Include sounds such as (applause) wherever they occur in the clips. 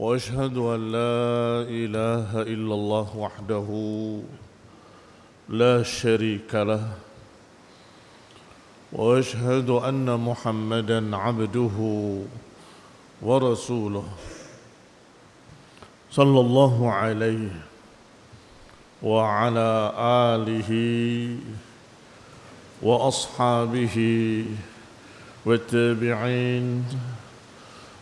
وأشهد أن لا إله إلا الله وحده لا شريك له وأشهد أن محمدا عبده ورسوله صلى الله عليه وعلى آله وأصحابه والتابعين.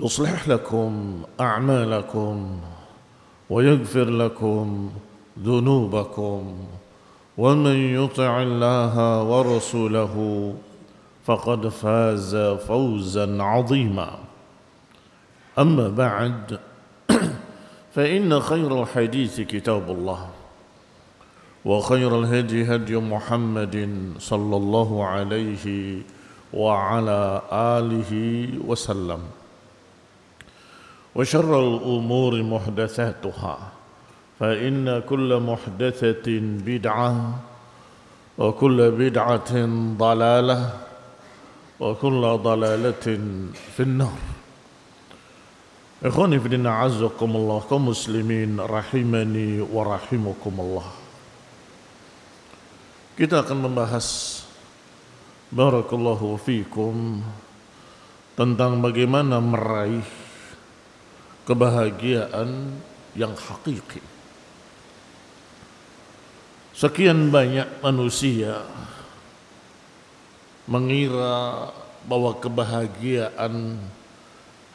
يصلح لكم أعمالكم ويغفر لكم ذنوبكم ومن يطع الله ورسوله فقد فاز فوزا عظيما. أما بعد (clears throat) فإن خير الحديث كتاب الله وخير الهدي هدي محمد صلى الله عليه وعلى آله وسلم. وشر الأمور محدثاتها فإن كل محدثة بدعة وكل بدعة ضلالة وكل ضلالة في النار. إخواني في الدين أعزكم الله كمسلمين رحمني ورحمكم الله. Kita akan membahas Barakallahu fikum tentang bagaimana meraih kebahagiaan yang hakiki. Sekian banyak manusia mengira bahwa kebahagiaan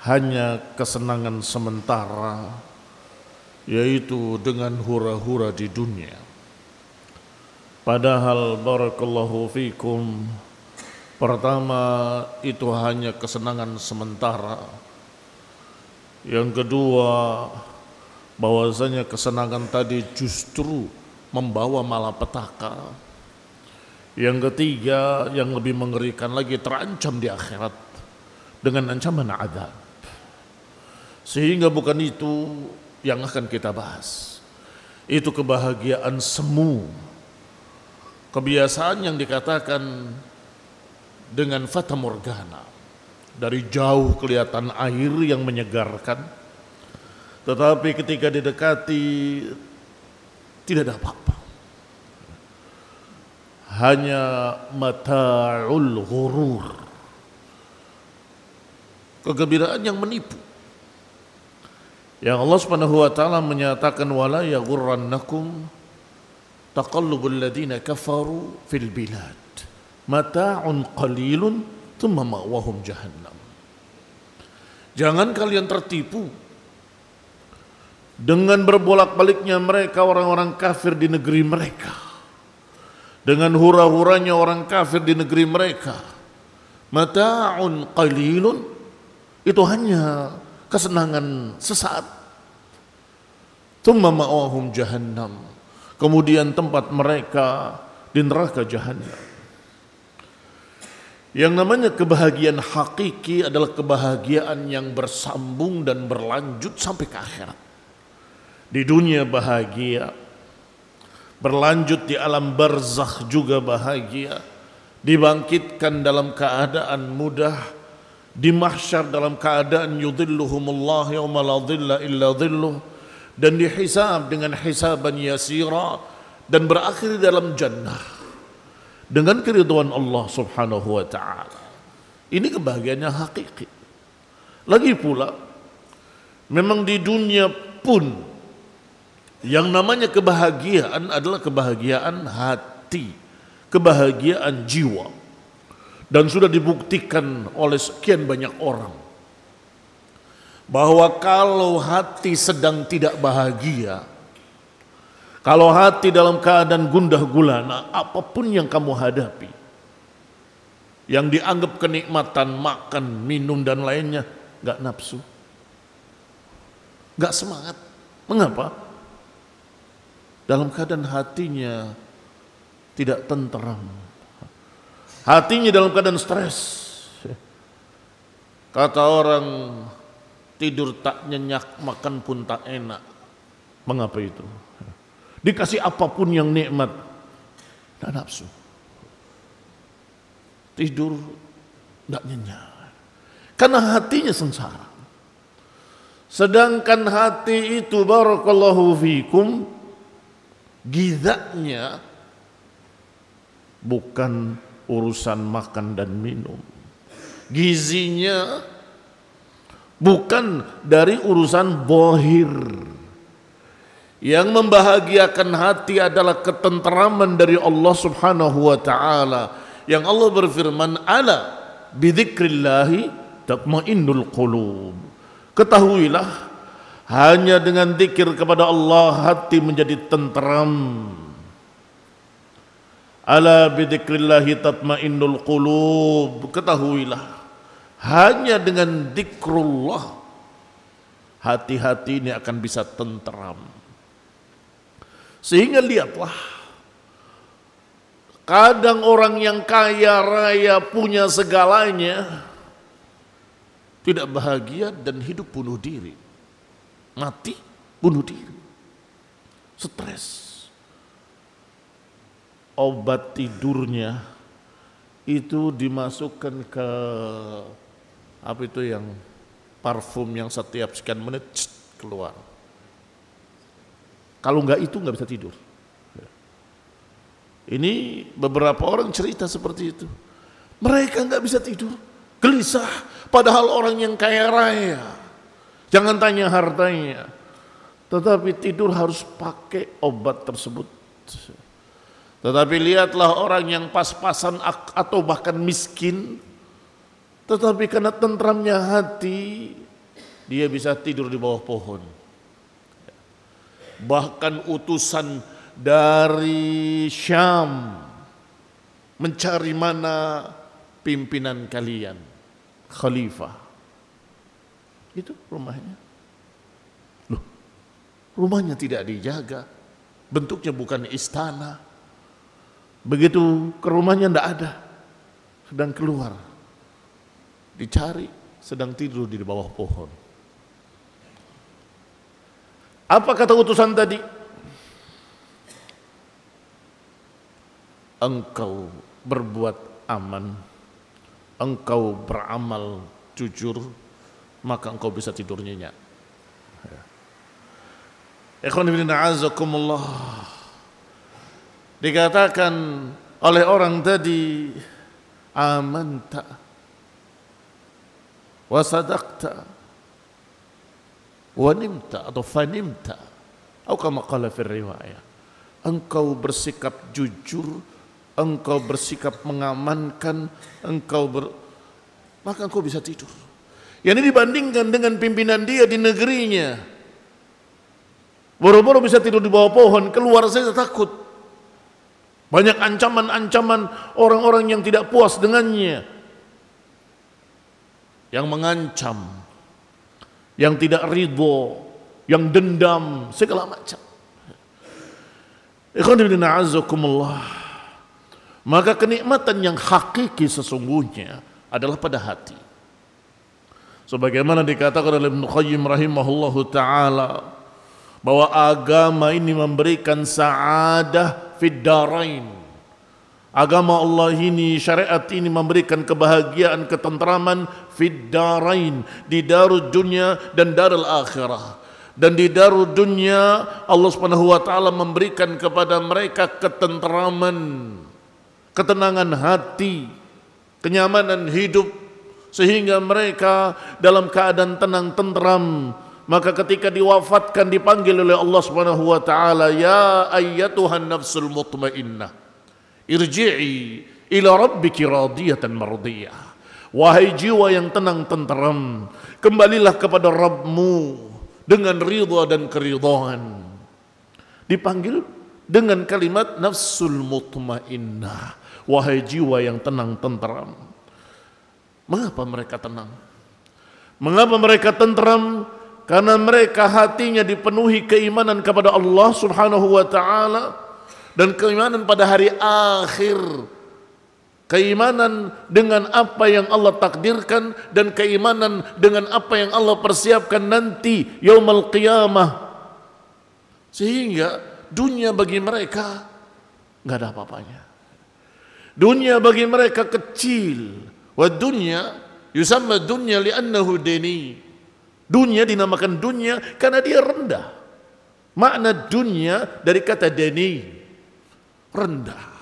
hanya kesenangan sementara yaitu dengan hura-hura di dunia. Padahal barakallahu fikum pertama itu hanya kesenangan sementara yang kedua, bahwasanya kesenangan tadi justru membawa malapetaka. Yang ketiga, yang lebih mengerikan lagi terancam di akhirat dengan ancaman azab. Sehingga bukan itu yang akan kita bahas. Itu kebahagiaan semu. Kebiasaan yang dikatakan dengan fata morgana dari jauh kelihatan air yang menyegarkan. Tetapi ketika didekati tidak ada apa-apa. Hanya mata'ul ghurur. Kegembiraan yang menipu. Yang Allah Subhanahu wa taala menyatakan wala yaghurrannakum taqallubul ladina kafaru fil bilad. Mata'un qalilun thumma jahannam. Jangan kalian tertipu dengan berbolak-baliknya mereka orang-orang kafir di negeri mereka. Dengan hura-huranya orang kafir di negeri mereka. Mata'un qalilun itu hanya kesenangan sesaat. Ma'wahum jahannam. Kemudian tempat mereka di neraka jahannam. Yang namanya kebahagiaan hakiki adalah kebahagiaan yang bersambung dan berlanjut sampai ke akhirat. Di dunia bahagia, berlanjut di alam barzakh juga bahagia, dibangkitkan dalam keadaan mudah, di mahsyar dalam keadaan yudhilluhumullah yauma la dhilla illa dhilluh dan dihisab dengan hisaban yasira dan berakhir dalam jannah dengan keriduan Allah Subhanahu wa taala. Ini kebahagiaannya hakiki. Lagi pula memang di dunia pun yang namanya kebahagiaan adalah kebahagiaan hati, kebahagiaan jiwa. Dan sudah dibuktikan oleh sekian banyak orang bahwa kalau hati sedang tidak bahagia, kalau hati dalam keadaan gundah gulana, apa pun yang kamu hadapi, yang dianggap kenikmatan makan, minum dan lainnya, gak nafsu, gak semangat. Mengapa? dalam keadaan hatinya tidak tenteram. Hatinya dalam keadaan stres. Kata orang tidur tak nyenyak, makan pun tak enak. Mengapa itu? Dikasih apa pun yang nikmat, tidak nafsu. Tidur tidak nyenyak. Karena hatinya sengsara. Sedangkan hati itu barakallahu fikum Gizaknya bukan urusan makan dan minum. Gizinya bukan dari urusan bohir. Yang membahagiakan hati adalah ketenteraman dari Allah Subhanahu wa taala. Yang Allah berfirman, "Ala bidzikrillahi tatmainnul qulub." Ketahuilah hanya dengan zikir kepada Allah hati menjadi tenteram. Ala bidzikrillahi tatmainnul qulub. Ketahuilah hanya dengan zikrullah hati-hati ini akan bisa tenteram. Sehingga lihatlah kadang orang yang kaya raya punya segalanya tidak bahagia dan hidup bunuh diri mati, bunuh diri. Stres. Obat tidurnya itu dimasukkan ke apa itu yang parfum yang setiap sekian menit keluar. Kalau enggak itu enggak bisa tidur. Ini beberapa orang cerita seperti itu. Mereka enggak bisa tidur, gelisah. Padahal orang yang kaya raya, Jangan tanya hartanya. Tetapi tidur harus pakai obat tersebut. Tetapi lihatlah orang yang pas-pasan atau bahkan miskin. Tetapi karena tentramnya hati, dia bisa tidur di bawah pohon. Bahkan utusan dari Syam mencari mana pimpinan kalian, khalifah. Itu rumahnya. Loh, rumahnya tidak dijaga. Bentuknya bukan istana. Begitu ke rumahnya tidak ada. Sedang keluar. Dicari, sedang tidur di bawah pohon. Apa kata utusan tadi? Engkau berbuat aman, engkau beramal jujur, maka engkau bisa tidur nyenyak. Ikhwan ibn. Dikatakan oleh orang tadi amanta wa sadaqta wa nimta atau fanimta atau kama qala fi riwayah engkau bersikap jujur engkau bersikap mengamankan engkau ber maka engkau bisa tidur yang ini dibandingkan dengan pimpinan dia di negerinya. Boro-boro bisa tidur di bawah pohon, keluar saja takut. Banyak ancaman-ancaman orang-orang yang tidak puas dengannya. Yang mengancam, yang tidak ridho, yang dendam, segala macam. Maka kenikmatan yang hakiki sesungguhnya adalah pada hati. Sebagaimana dikatakan oleh Ibnu Qayyim rahimahullahu taala bahwa agama ini memberikan sa'adah fid darain. Agama Allah ini, syariat ini memberikan kebahagiaan, ketentraman fid darain di darul dunia dan darul akhirah. Dan di darul dunia Allah Subhanahu wa taala memberikan kepada mereka ketentraman, ketenangan hati, kenyamanan hidup sehingga mereka dalam keadaan tenang tentram maka ketika diwafatkan dipanggil oleh Allah Subhanahu wa taala ya ayyatuhan nafsul mutmainnah irji'i ila rabbiki radiyatan mardiyah. Wahai jiwa yang tenang tenteram kembalilah kepada Rabbmu dengan ridha dan keridhaan. Dipanggil dengan kalimat nafsul mutmainnah. Wahai jiwa yang tenang tenteram. Mengapa mereka tenang? Mengapa mereka tenteram? Karena mereka hatinya dipenuhi keimanan kepada Allah Subhanahu wa taala dan keimanan pada hari akhir. Keimanan dengan apa yang Allah takdirkan dan keimanan dengan apa yang Allah persiapkan nanti yaumul qiyamah. Sehingga dunia bagi mereka nggak ada apa-apanya. Dunia bagi mereka kecil. Wa dunya yusamma dunya li'annahu dini Dunia dinamakan dunia karena dia rendah. Makna dunia dari kata deni. Rendah.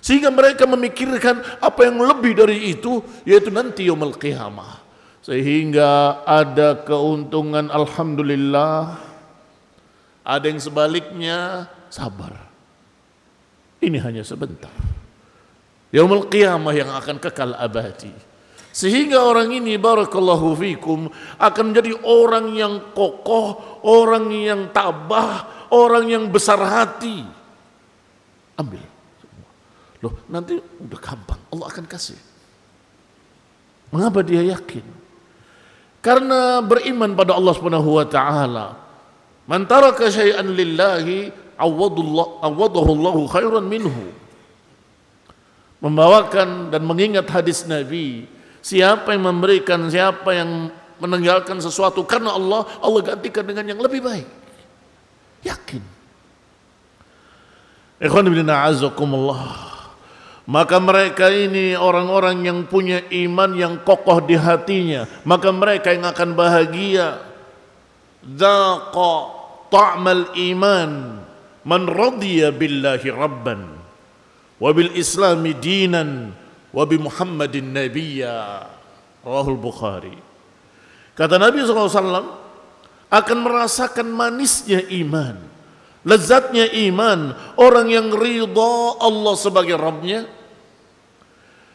Sehingga mereka memikirkan apa yang lebih dari itu yaitu nanti yaumul qiyamah. Sehingga ada keuntungan Alhamdulillah. Ada yang sebaliknya sabar. Ini hanya sebentar. Yaumul qiyamah yang akan kekal abadi. Sehingga orang ini barakallahu fikum akan menjadi orang yang kokoh, orang yang tabah, orang yang besar hati. Ambil. Loh, nanti udah gampang, Allah akan kasih. Mengapa dia yakin? Karena beriman pada Allah Subhanahu wa taala. Man taraka syai'an lillahi awadahu khairan minhu. Membawakan dan mengingat hadis Nabi Siapa yang memberikan, siapa yang meninggalkan sesuatu karena Allah, Allah gantikan dengan yang lebih baik. Yakin. Maka mereka ini orang-orang yang punya iman yang kokoh di hatinya. Maka mereka yang akan bahagia. Zaqa ta'mal iman. Man radiya billahi rabban. Wabil islami dinan wa Muhammadin nabiyya rahul Bukhari kata Nabi SAW akan merasakan manisnya iman lezatnya iman. Orang yang ridha Allah sebagai Rabbnya.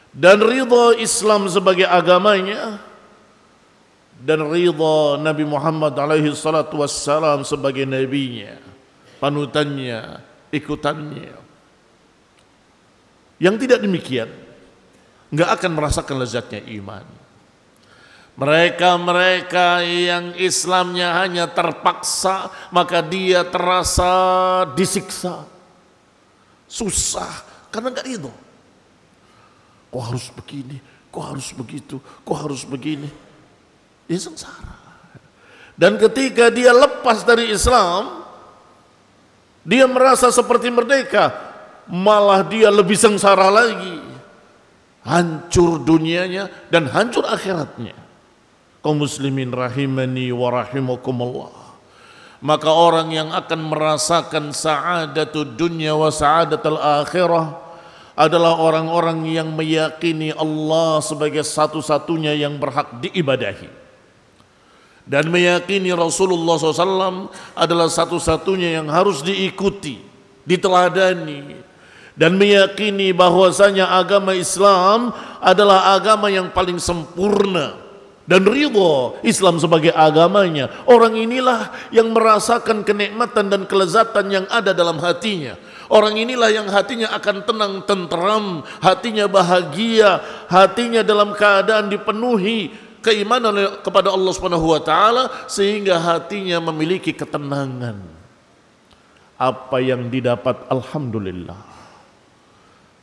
Dan ridha Islam sebagai agamanya. Dan ridha Nabi Muhammad alaihi salatu wassalam sebagai nabinya. Panutannya ikutannya. Yang tidak demikian nggak akan merasakan lezatnya iman. Mereka-mereka yang Islamnya hanya terpaksa, maka dia terasa disiksa. Susah, karena nggak itu. Kok harus begini, kok harus begitu, kok harus begini. Ya sengsara. Dan ketika dia lepas dari Islam, dia merasa seperti merdeka, malah dia lebih sengsara lagi hancur dunianya dan hancur akhiratnya. Kaum muslimin rahimani wa rahimakumullah. Maka orang yang akan merasakan sa'adatul dunya wa sa'adatul akhirah adalah orang-orang yang meyakini Allah sebagai satu-satunya yang berhak diibadahi. Dan meyakini Rasulullah SAW adalah satu-satunya yang harus diikuti, diteladani, dan meyakini bahwasanya agama Islam adalah agama yang paling sempurna dan ridho Islam sebagai agamanya. Orang inilah yang merasakan kenikmatan dan kelezatan yang ada dalam hatinya. Orang inilah yang hatinya akan tenang tenteram, hatinya bahagia, hatinya dalam keadaan dipenuhi keimanan kepada Allah Subhanahu wa taala sehingga hatinya memiliki ketenangan. Apa yang didapat alhamdulillah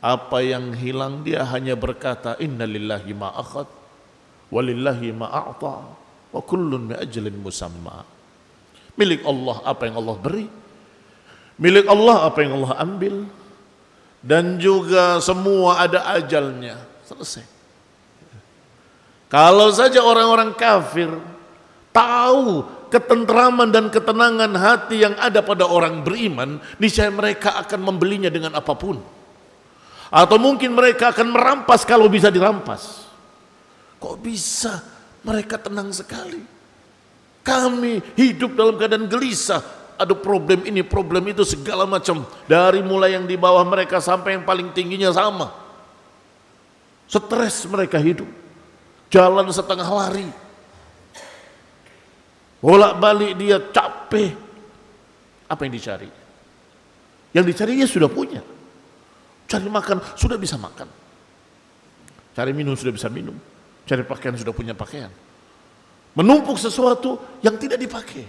apa yang hilang dia hanya berkata innalillahi ma walillahi ma a'ta wa kullun mi ajalin musamma. Milik Allah apa yang Allah beri. Milik Allah apa yang Allah ambil. Dan juga semua ada ajalnya. Selesai. Kalau saja orang-orang kafir tahu ketentraman dan ketenangan hati yang ada pada orang beriman, niscaya mereka akan membelinya dengan apa pun. Atau mungkin mereka akan merampas kalau bisa dirampas. Kok bisa mereka tenang sekali? Kami hidup dalam keadaan gelisah. Ada problem ini, problem itu, segala macam. Dari mulai yang di bawah mereka sampai yang paling tingginya sama. Stres mereka hidup. Jalan setengah hari Bolak-balik dia capek. Apa yang dicari? Yang dicari dia sudah punya. Cari makan sudah bisa makan. Cari minum sudah bisa minum. Cari pakaian sudah punya pakaian. Menumpuk sesuatu yang tidak dipakai.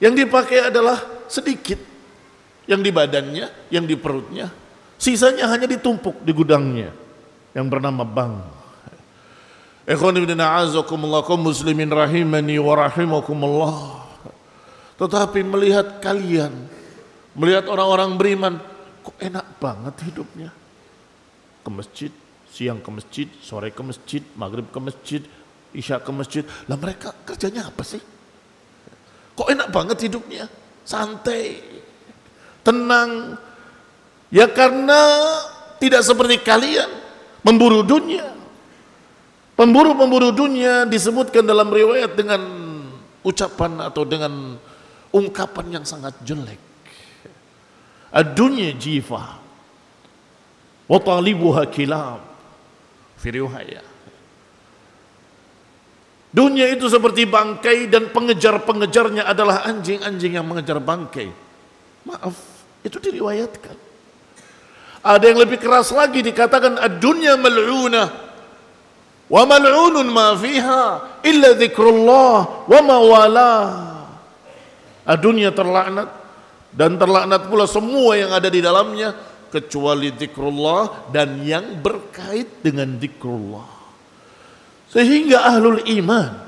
Yang dipakai adalah sedikit. Yang di badannya, yang di perutnya. Sisanya hanya ditumpuk di gudangnya. Yang bernama bank. Ikhwan ibn a'azakumullah muslimin rahimani wa rahimakumullah. Tetapi melihat kalian, melihat orang-orang beriman, kok enak banget hidupnya. Ke masjid, siang ke masjid, sore ke masjid, maghrib ke masjid, isya ke masjid. Lah mereka kerjanya apa sih? Kok enak banget hidupnya? Santai, tenang. Ya karena tidak seperti kalian memburu dunia. Pemburu-pemburu dunia disebutkan dalam riwayat dengan ucapan atau dengan ungkapan yang sangat jelek. Ad-dunya jifa wa talibuha kilab fi Dunia itu seperti bangkai dan pengejar-pengejarnya adalah anjing-anjing yang mengejar bangkai. Maaf, itu diriwayatkan. Ada yang lebih keras lagi dikatakan ad-dunya mal'unah Wa mal'unun ma fiha illa dzikrullah wa ma wala. Dunia terlaknat dan terlaknat pula semua yang ada di dalamnya kecuali zikrullah dan yang berkait dengan zikrullah. Sehingga ahlul iman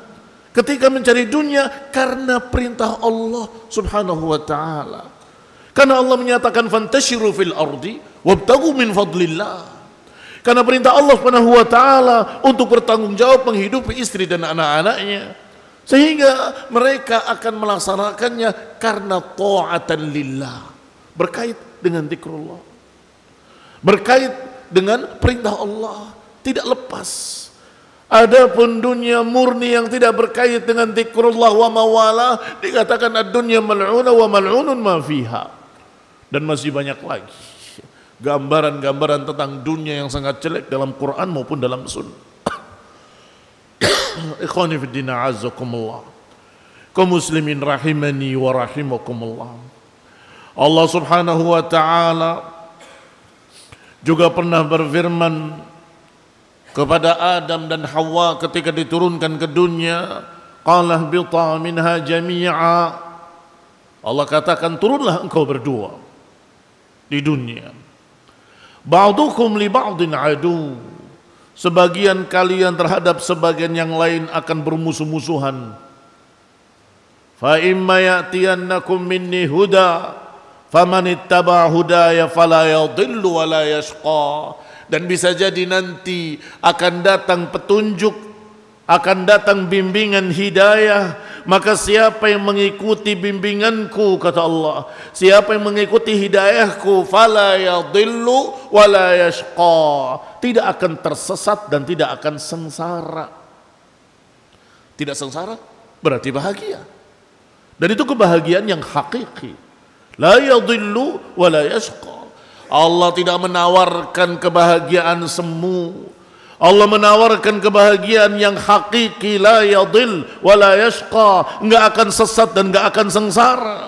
ketika mencari dunia karena perintah Allah Subhanahu wa taala. Karena Allah menyatakan fantashiru fil ardi wabtagu min fadlillah. Karena perintah Allah Subhanahu wa taala untuk bertanggung jawab menghidupi istri dan anak-anaknya. Sehingga mereka akan melaksanakannya karena ta'atan lillah. Berkait dengan zikrullah. Berkait dengan perintah Allah. Tidak lepas. Adapun dunia murni yang tidak berkait dengan zikrullah wa mawala dikatakan ad-dunya mal'una wa mal'unun ma fiha. Dan masih banyak lagi gambaran-gambaran tentang dunia yang sangat jelek dalam Quran maupun dalam sunnah. (coughs) Ikhwani fi din azakumullah. Kaum muslimin rahimani wa. Allah Subhanahu wa taala juga pernah berfirman kepada Adam dan Hawa ketika diturunkan ke dunia, qala bita minha jami'a. Allah katakan turunlah engkau berdua di dunia. Ba'dukum li ba'din adu. Sebagian kalian terhadap sebagian yang lain akan bermusuh-musuhan. Fa imma ya'tiyannakum minni huda faman ittaba hudaya fala yadhillu wa la yashqa. Dan bisa jadi nanti akan datang petunjuk, akan datang bimbingan hidayah, maka siapa yang mengikuti bimbinganku kata Allah siapa yang mengikuti hidayahku fala yadhillu wala yashqa. Tidak akan tersesat dan tidak akan sengsara. Tidak sengsara berarti bahagia. Dan itu kebahagiaan yang hakiki la yadhillu wala yashqa. Allah tidak menawarkan kebahagiaan semu. Allah menawarkan kebahagiaan yang hakiki la yadil wa la yashqa. Enggak akan sesat dan enggak akan sengsara.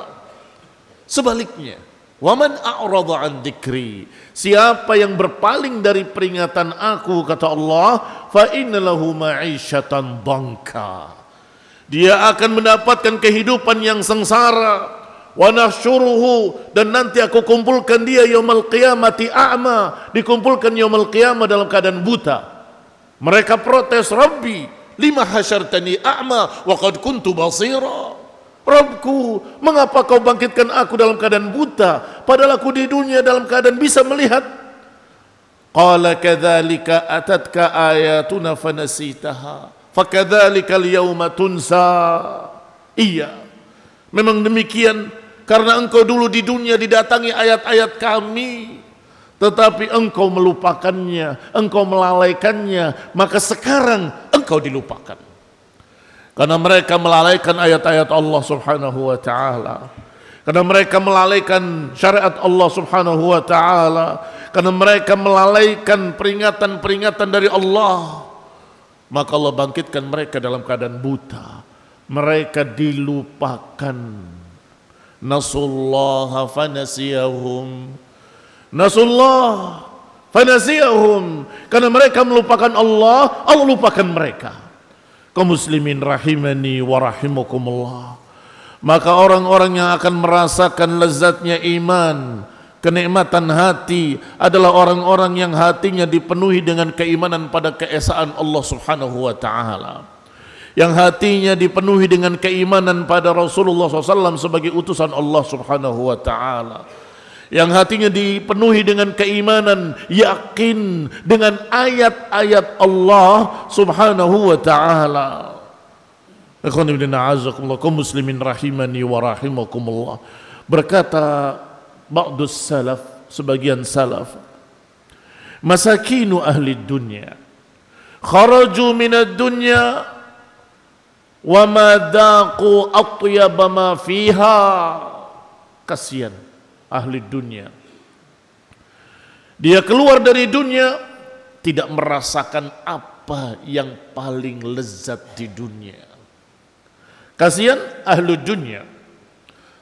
Sebaliknya waman a'rada an dzikri. Siapa yang berpaling dari peringatan aku kata Allah fa innalahu ma'isyatan dhanka. Dia akan mendapatkan kehidupan yang sengsara wa nahsyuruhu dan nanti aku kumpulkan dia yaumul qiyamati a'ma dikumpulkan yaumul qiyamah dalam keadaan buta mereka protes, Rabbi, lima hasyartani a'ma wa qad kuntu basira. Robku, mengapa kau bangkitkan aku dalam keadaan buta, padahal aku di dunia dalam keadaan bisa melihat? Qala kadzalika atatka ayatuna fanasitaha, fakadzalika al-yawma tunsa. Iya, memang demikian karena engkau dulu di dunia didatangi ayat-ayat kami, tetapi engkau melupakannya, engkau melalaikannya, maka sekarang engkau dilupakan. Karena mereka melalaikan ayat-ayat Allah Subhanahu wa taala. Karena mereka melalaikan syariat Allah Subhanahu wa taala. Karena mereka melalaikan peringatan-peringatan dari Allah. Maka Allah bangkitkan mereka dalam keadaan buta. Mereka dilupakan. Nasullah fanasiyahum. Nasullah fanasiyahum. Karena mereka melupakan Allah, Allah lupakan mereka kaum muslimin rahimani wa rahimakumullah maka orang-orang yang akan merasakan lezatnya iman kenikmatan hati adalah orang-orang yang hatinya dipenuhi dengan keimanan pada keesaan Allah Subhanahu wa taala yang hatinya dipenuhi dengan keimanan pada Rasulullah SAW sebagai utusan Allah Subhanahu wa taala yang hatinya dipenuhi dengan keimanan, yakin dengan ayat-ayat Allah Subhanahu wa taala. Muslimin rahimani wa rahimakumullah. Berkata ba'dus salaf, sebagian salaf, masakinu ahli dunya kharaju minad dunya wa ma daqu atyaba ma fiha kasihan ahli dunia. Dia keluar dari dunia tidak merasakan apa yang paling lezat di dunia. Kasihan ahli dunia.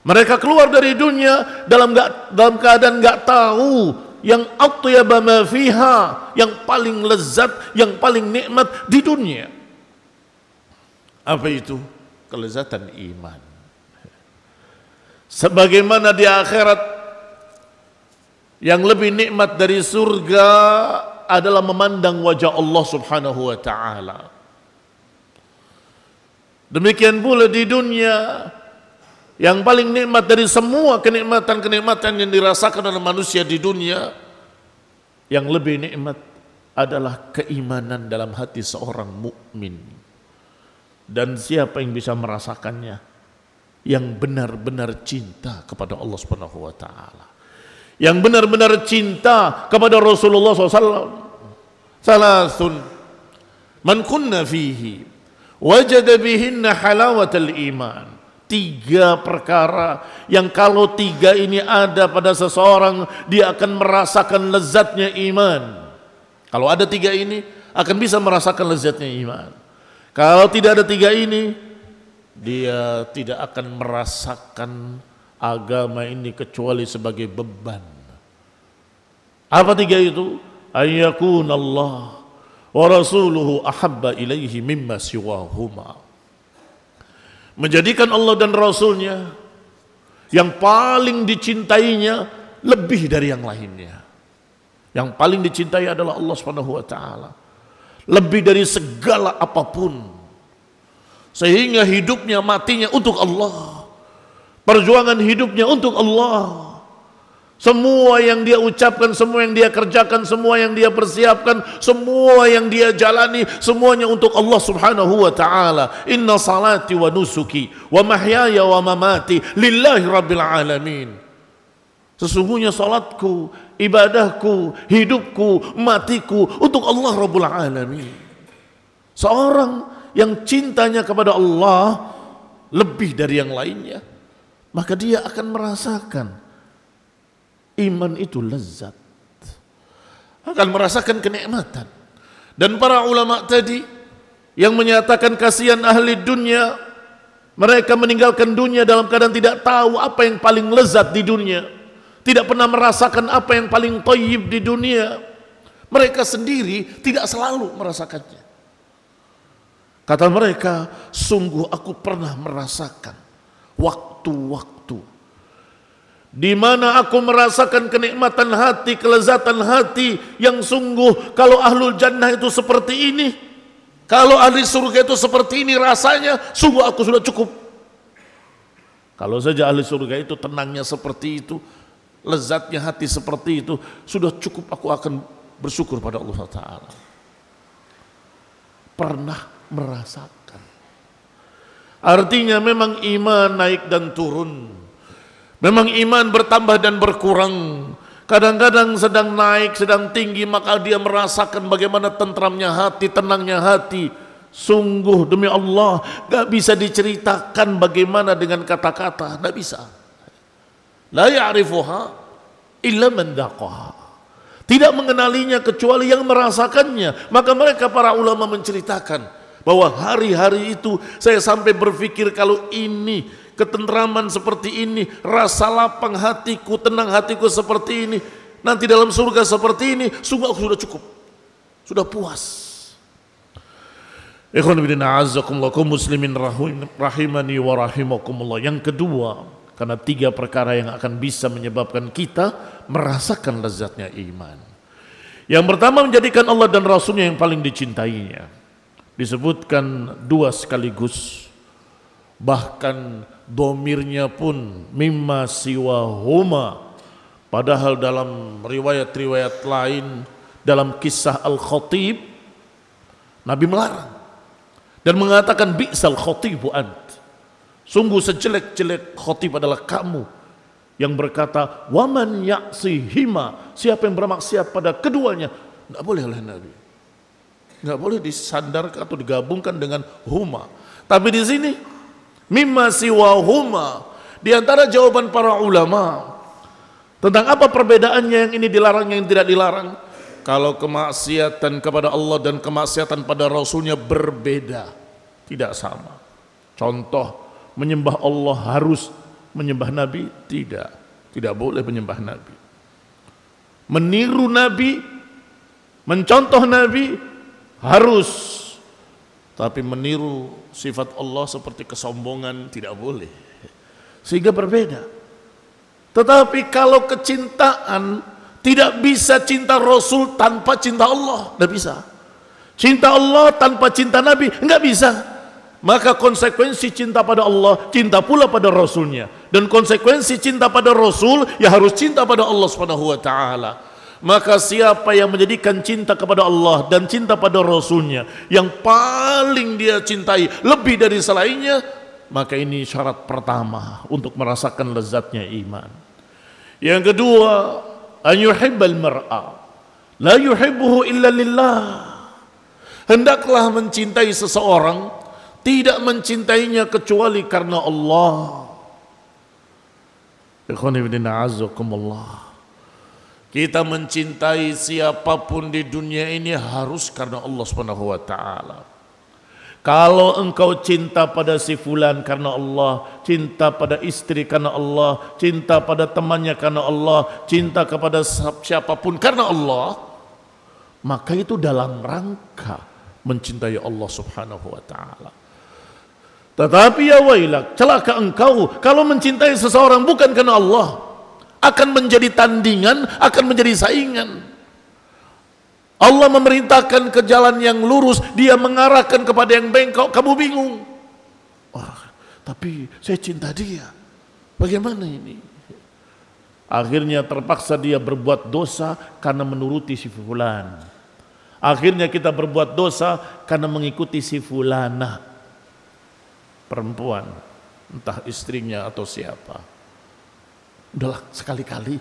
Mereka keluar dari dunia dalam gak, dalam keadaan nggak tahu yang atyaba ma fiha, yang paling lezat, yang paling nikmat di dunia. Apa itu? Kelezatan iman. Sebagaimana di akhirat yang lebih nikmat dari surga adalah memandang wajah Allah Subhanahu wa taala. Demikian pula di dunia yang paling nikmat dari semua kenikmatan-kenikmatan yang dirasakan oleh manusia di dunia yang lebih nikmat adalah keimanan dalam hati seorang mukmin. Dan siapa yang bisa merasakannya? Yang benar-benar cinta kepada Allah Subhanahu wa taala yang benar-benar cinta kepada Rasulullah SAW. Salasun man kunna fihi wajada bihinna halawatal iman. Tiga perkara yang kalau tiga ini ada pada seseorang dia akan merasakan lezatnya iman. Kalau ada tiga ini akan bisa merasakan lezatnya iman. Kalau tidak ada tiga ini dia tidak akan merasakan agama ini kecuali sebagai beban. Apa tiga itu? Ayyakun Allah wa rasuluhu ahabba ilaihi mimma siwahuma. Menjadikan Allah dan Rasulnya yang paling dicintainya lebih dari yang lainnya. Yang paling dicintai adalah Allah taala. Lebih dari segala apa pun. Sehingga hidupnya matinya untuk Allah. Perjuangan hidupnya untuk Allah. Semua yang dia ucapkan, semua yang dia kerjakan, semua yang dia persiapkan, semua yang dia jalani, semuanya untuk Allah Subhanahu wa taala. Inna salati wa nusuki wa mahyaya wa mamati lillahi rabbil alamin. Sesungguhnya salatku, ibadahku, hidupku, matiku untuk Allah Rabbul Alamin. Seorang yang cintanya kepada Allah lebih dari yang lainnya maka dia akan merasakan iman itu lezat. Akan merasakan kenikmatan. Dan para ulama tadi yang menyatakan kasihan ahli dunia mereka meninggalkan dunia dalam keadaan tidak tahu apa yang paling lezat di dunia tidak pernah merasakan apa yang paling toyib di dunia mereka sendiri tidak selalu merasakannya kata mereka sungguh aku pernah merasakan waktu waktu-waktu di mana aku merasakan kenikmatan hati, kelezatan hati yang sungguh kalau ahlul jannah itu seperti ini, kalau ahli surga itu seperti ini rasanya, sungguh aku sudah cukup. Kalau saja ahli surga itu tenangnya seperti itu, lezatnya hati seperti itu, sudah cukup aku akan bersyukur pada Allah Taala. Pernah merasakan. Artinya memang iman naik dan turun. Memang iman bertambah dan berkurang. Kadang-kadang sedang naik, sedang tinggi, maka dia merasakan bagaimana tentramnya hati, tenangnya hati. Sungguh demi Allah, gak bisa diceritakan bagaimana dengan kata-kata, gak bisa. La ya'rifuha illa man Tidak mengenalinya kecuali yang merasakannya. Maka mereka para ulama menceritakan bahwa hari-hari itu saya sampai berpikir kalau ini ketentraman seperti ini, rasa lapang hatiku, tenang hatiku seperti ini, nanti dalam surga seperti ini, sungguh aku sudah cukup. Sudah puas. Ikhwan bin a'azzakumullah muslimin rahimani wa rahimakumullah. Yang kedua, karena tiga perkara yang akan bisa menyebabkan kita merasakan lezatnya iman. Yang pertama menjadikan Allah dan Rasulnya yang paling dicintainya. Disebutkan dua sekaligus. Bahkan domirnya pun mimma siwa huma padahal dalam riwayat-riwayat lain dalam kisah Al-Khatib Nabi melarang dan mengatakan bi'sal khatibu ant sungguh sejelek-jelek khatib adalah kamu yang berkata waman yaksi hima. Siapa yang bermaksiat pada keduanya tidak boleh oleh Nabi. Tidak boleh disandarkan atau digabungkan dengan huma. Tapi di sini mimma siwahuma di antara jawaban para ulama tentang apa perbedaannya yang ini dilarang yang tidak dilarang? Kalau kemaksiatan kepada Allah dan kemaksiatan pada Rasulnya berbeda tidak sama. Contoh menyembah Allah harus menyembah Nabi tidak tidak boleh menyembah Nabi meniru Nabi mencontoh Nabi harus tapi meniru sifat Allah seperti kesombongan tidak boleh. Sehingga berbeda. Tetapi kalau kecintaan tidak bisa cinta Rasul tanpa cinta Allah. Tidak bisa. Cinta Allah tanpa cinta Nabi. Enggak bisa. Maka konsekuensi cinta pada Allah, cinta pula pada Rasulnya. Dan konsekuensi cinta pada Rasul, ya harus cinta pada Allah subhanahu wa ta'ala. Maka siapa yang menjadikan cinta kepada Allah dan cinta pada Rasulnya yang paling dia cintai lebih dari selainnya, maka ini syarat pertama untuk merasakan lezatnya iman. Yang kedua, an yuhibbal mar'a la yuhibbuhu illa lillah. Hendaklah mencintai seseorang tidak mencintainya kecuali karena Allah. Kita mencintai siapa pun di dunia ini harus karena Allah Subhanahu wa taala. Kalau engkau cinta pada si fulan karena Allah, cinta pada istri karena Allah, cinta pada temannya karena Allah, cinta kepada siapa pun karena Allah, maka itu dalam rangka mencintai Allah Subhanahu wa taala. Tetapi ya wailak, celaka engkau kalau mencintai seseorang bukan karena Allah, akan menjadi tandingan, akan menjadi saingan. Allah memerintahkan ke jalan yang lurus, dia mengarahkan kepada yang bengkok, kamu bingung. Wah, tapi saya cinta dia. Bagaimana ini? Akhirnya terpaksa dia berbuat dosa karena menuruti si fulan. Akhirnya kita berbuat dosa karena mengikuti si fulana. Perempuan, entah istrinya atau siapa. Udahlah sekali-kali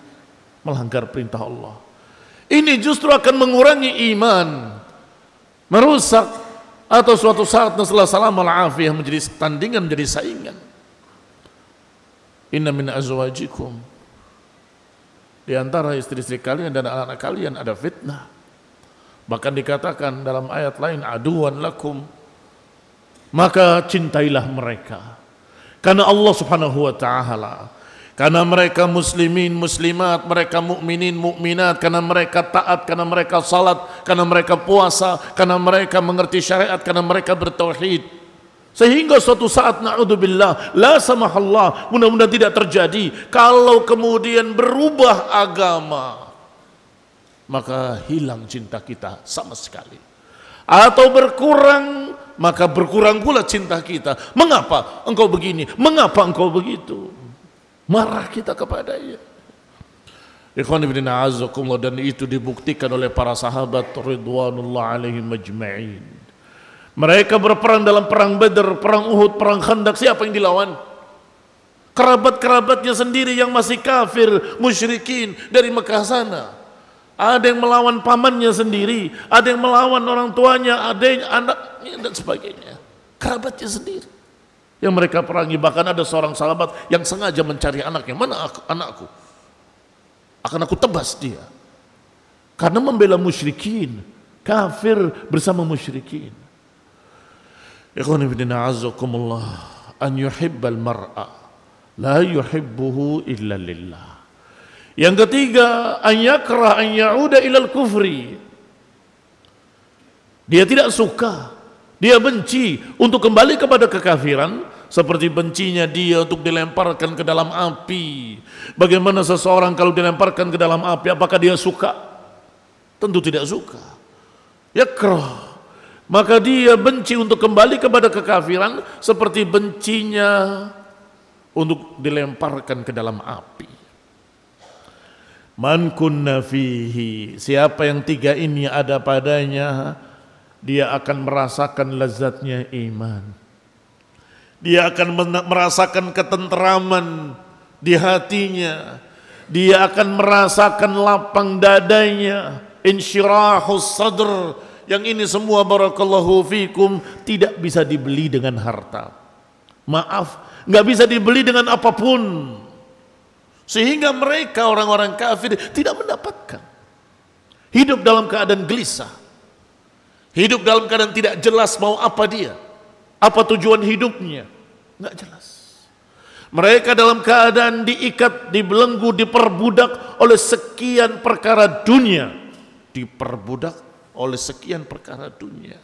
melanggar perintah Allah. Ini justru akan mengurangi iman. Merusak atau suatu saat setelah salam al-afiyah menjadi tandingan, menjadi saingan. Inna min azwajikum. Di antara istri-istri kalian dan anak-anak kalian ada fitnah. Bahkan dikatakan dalam ayat lain aduan lakum. Maka cintailah mereka. Karena Allah Subhanahu wa taala karena mereka muslimin, muslimat, mereka mukminin, mukminat, karena mereka taat, karena mereka salat, karena mereka puasa, karena mereka mengerti syariat, karena mereka bertauhid. Sehingga suatu saat naudzubillah, la samahallah, mudah-mudahan tidak terjadi kalau kemudian berubah agama. Maka hilang cinta kita sama sekali. Atau berkurang maka berkurang pula cinta kita. Mengapa engkau begini? Mengapa engkau begitu? Marah kita kepadanya. Ikhwan ibn a'azakumullah dan itu dibuktikan oleh para sahabat ridwanullah alaihim majma'in. Mereka berperang dalam perang Badar, perang Uhud, perang Khandaq. Siapa yang dilawan? Kerabat-kerabatnya sendiri yang masih kafir, musyrikin dari Mekah sana. Ada yang melawan pamannya sendiri, ada yang melawan orang tuanya, ada yang anaknya dan sebagainya. Kerabatnya sendiri. Yang mereka perangi bahkan ada seorang sahabat yang sengaja mencari anaknya. Mana aku, anakku? Akan aku tebas dia. Karena membela musyrikin, kafir bersama musyrikin. Ikhwan ibn an yuhibbal mar'a la yuhibbuhu illa lillah. Yang ketiga, an yakrah an ya'uda ilal kufri. Dia tidak suka, dia benci untuk kembali kepada kekafiran seperti bencinya dia untuk dilemparkan ke dalam api. Bagaimana seseorang kalau dilemparkan ke dalam api, apakah dia suka? Tentu tidak suka. Yakrah. Maka dia benci untuk kembali kepada kekafiran seperti bencinya untuk dilemparkan ke dalam api. Man kunna fihi, siapa yang tiga ini ada padanya, dia akan merasakan lezatnya iman. Dia akan merasakan ketenteraman di hatinya. Dia akan merasakan lapang dadanya, insyirahus sadr. Yang ini semua barakallahu fikum tidak bisa dibeli dengan harta. Maaf, nggak bisa dibeli dengan apa pun. Sehingga mereka orang-orang kafir tidak mendapatkan. Hidup dalam keadaan gelisah. Hidup dalam keadaan tidak jelas mau apa dia. Apa tujuan hidupnya. Nggak jelas. Mereka dalam keadaan diikat, dibelenggu, diperbudak oleh sekian perkara dunia. Diperbudak oleh sekian perkara dunia.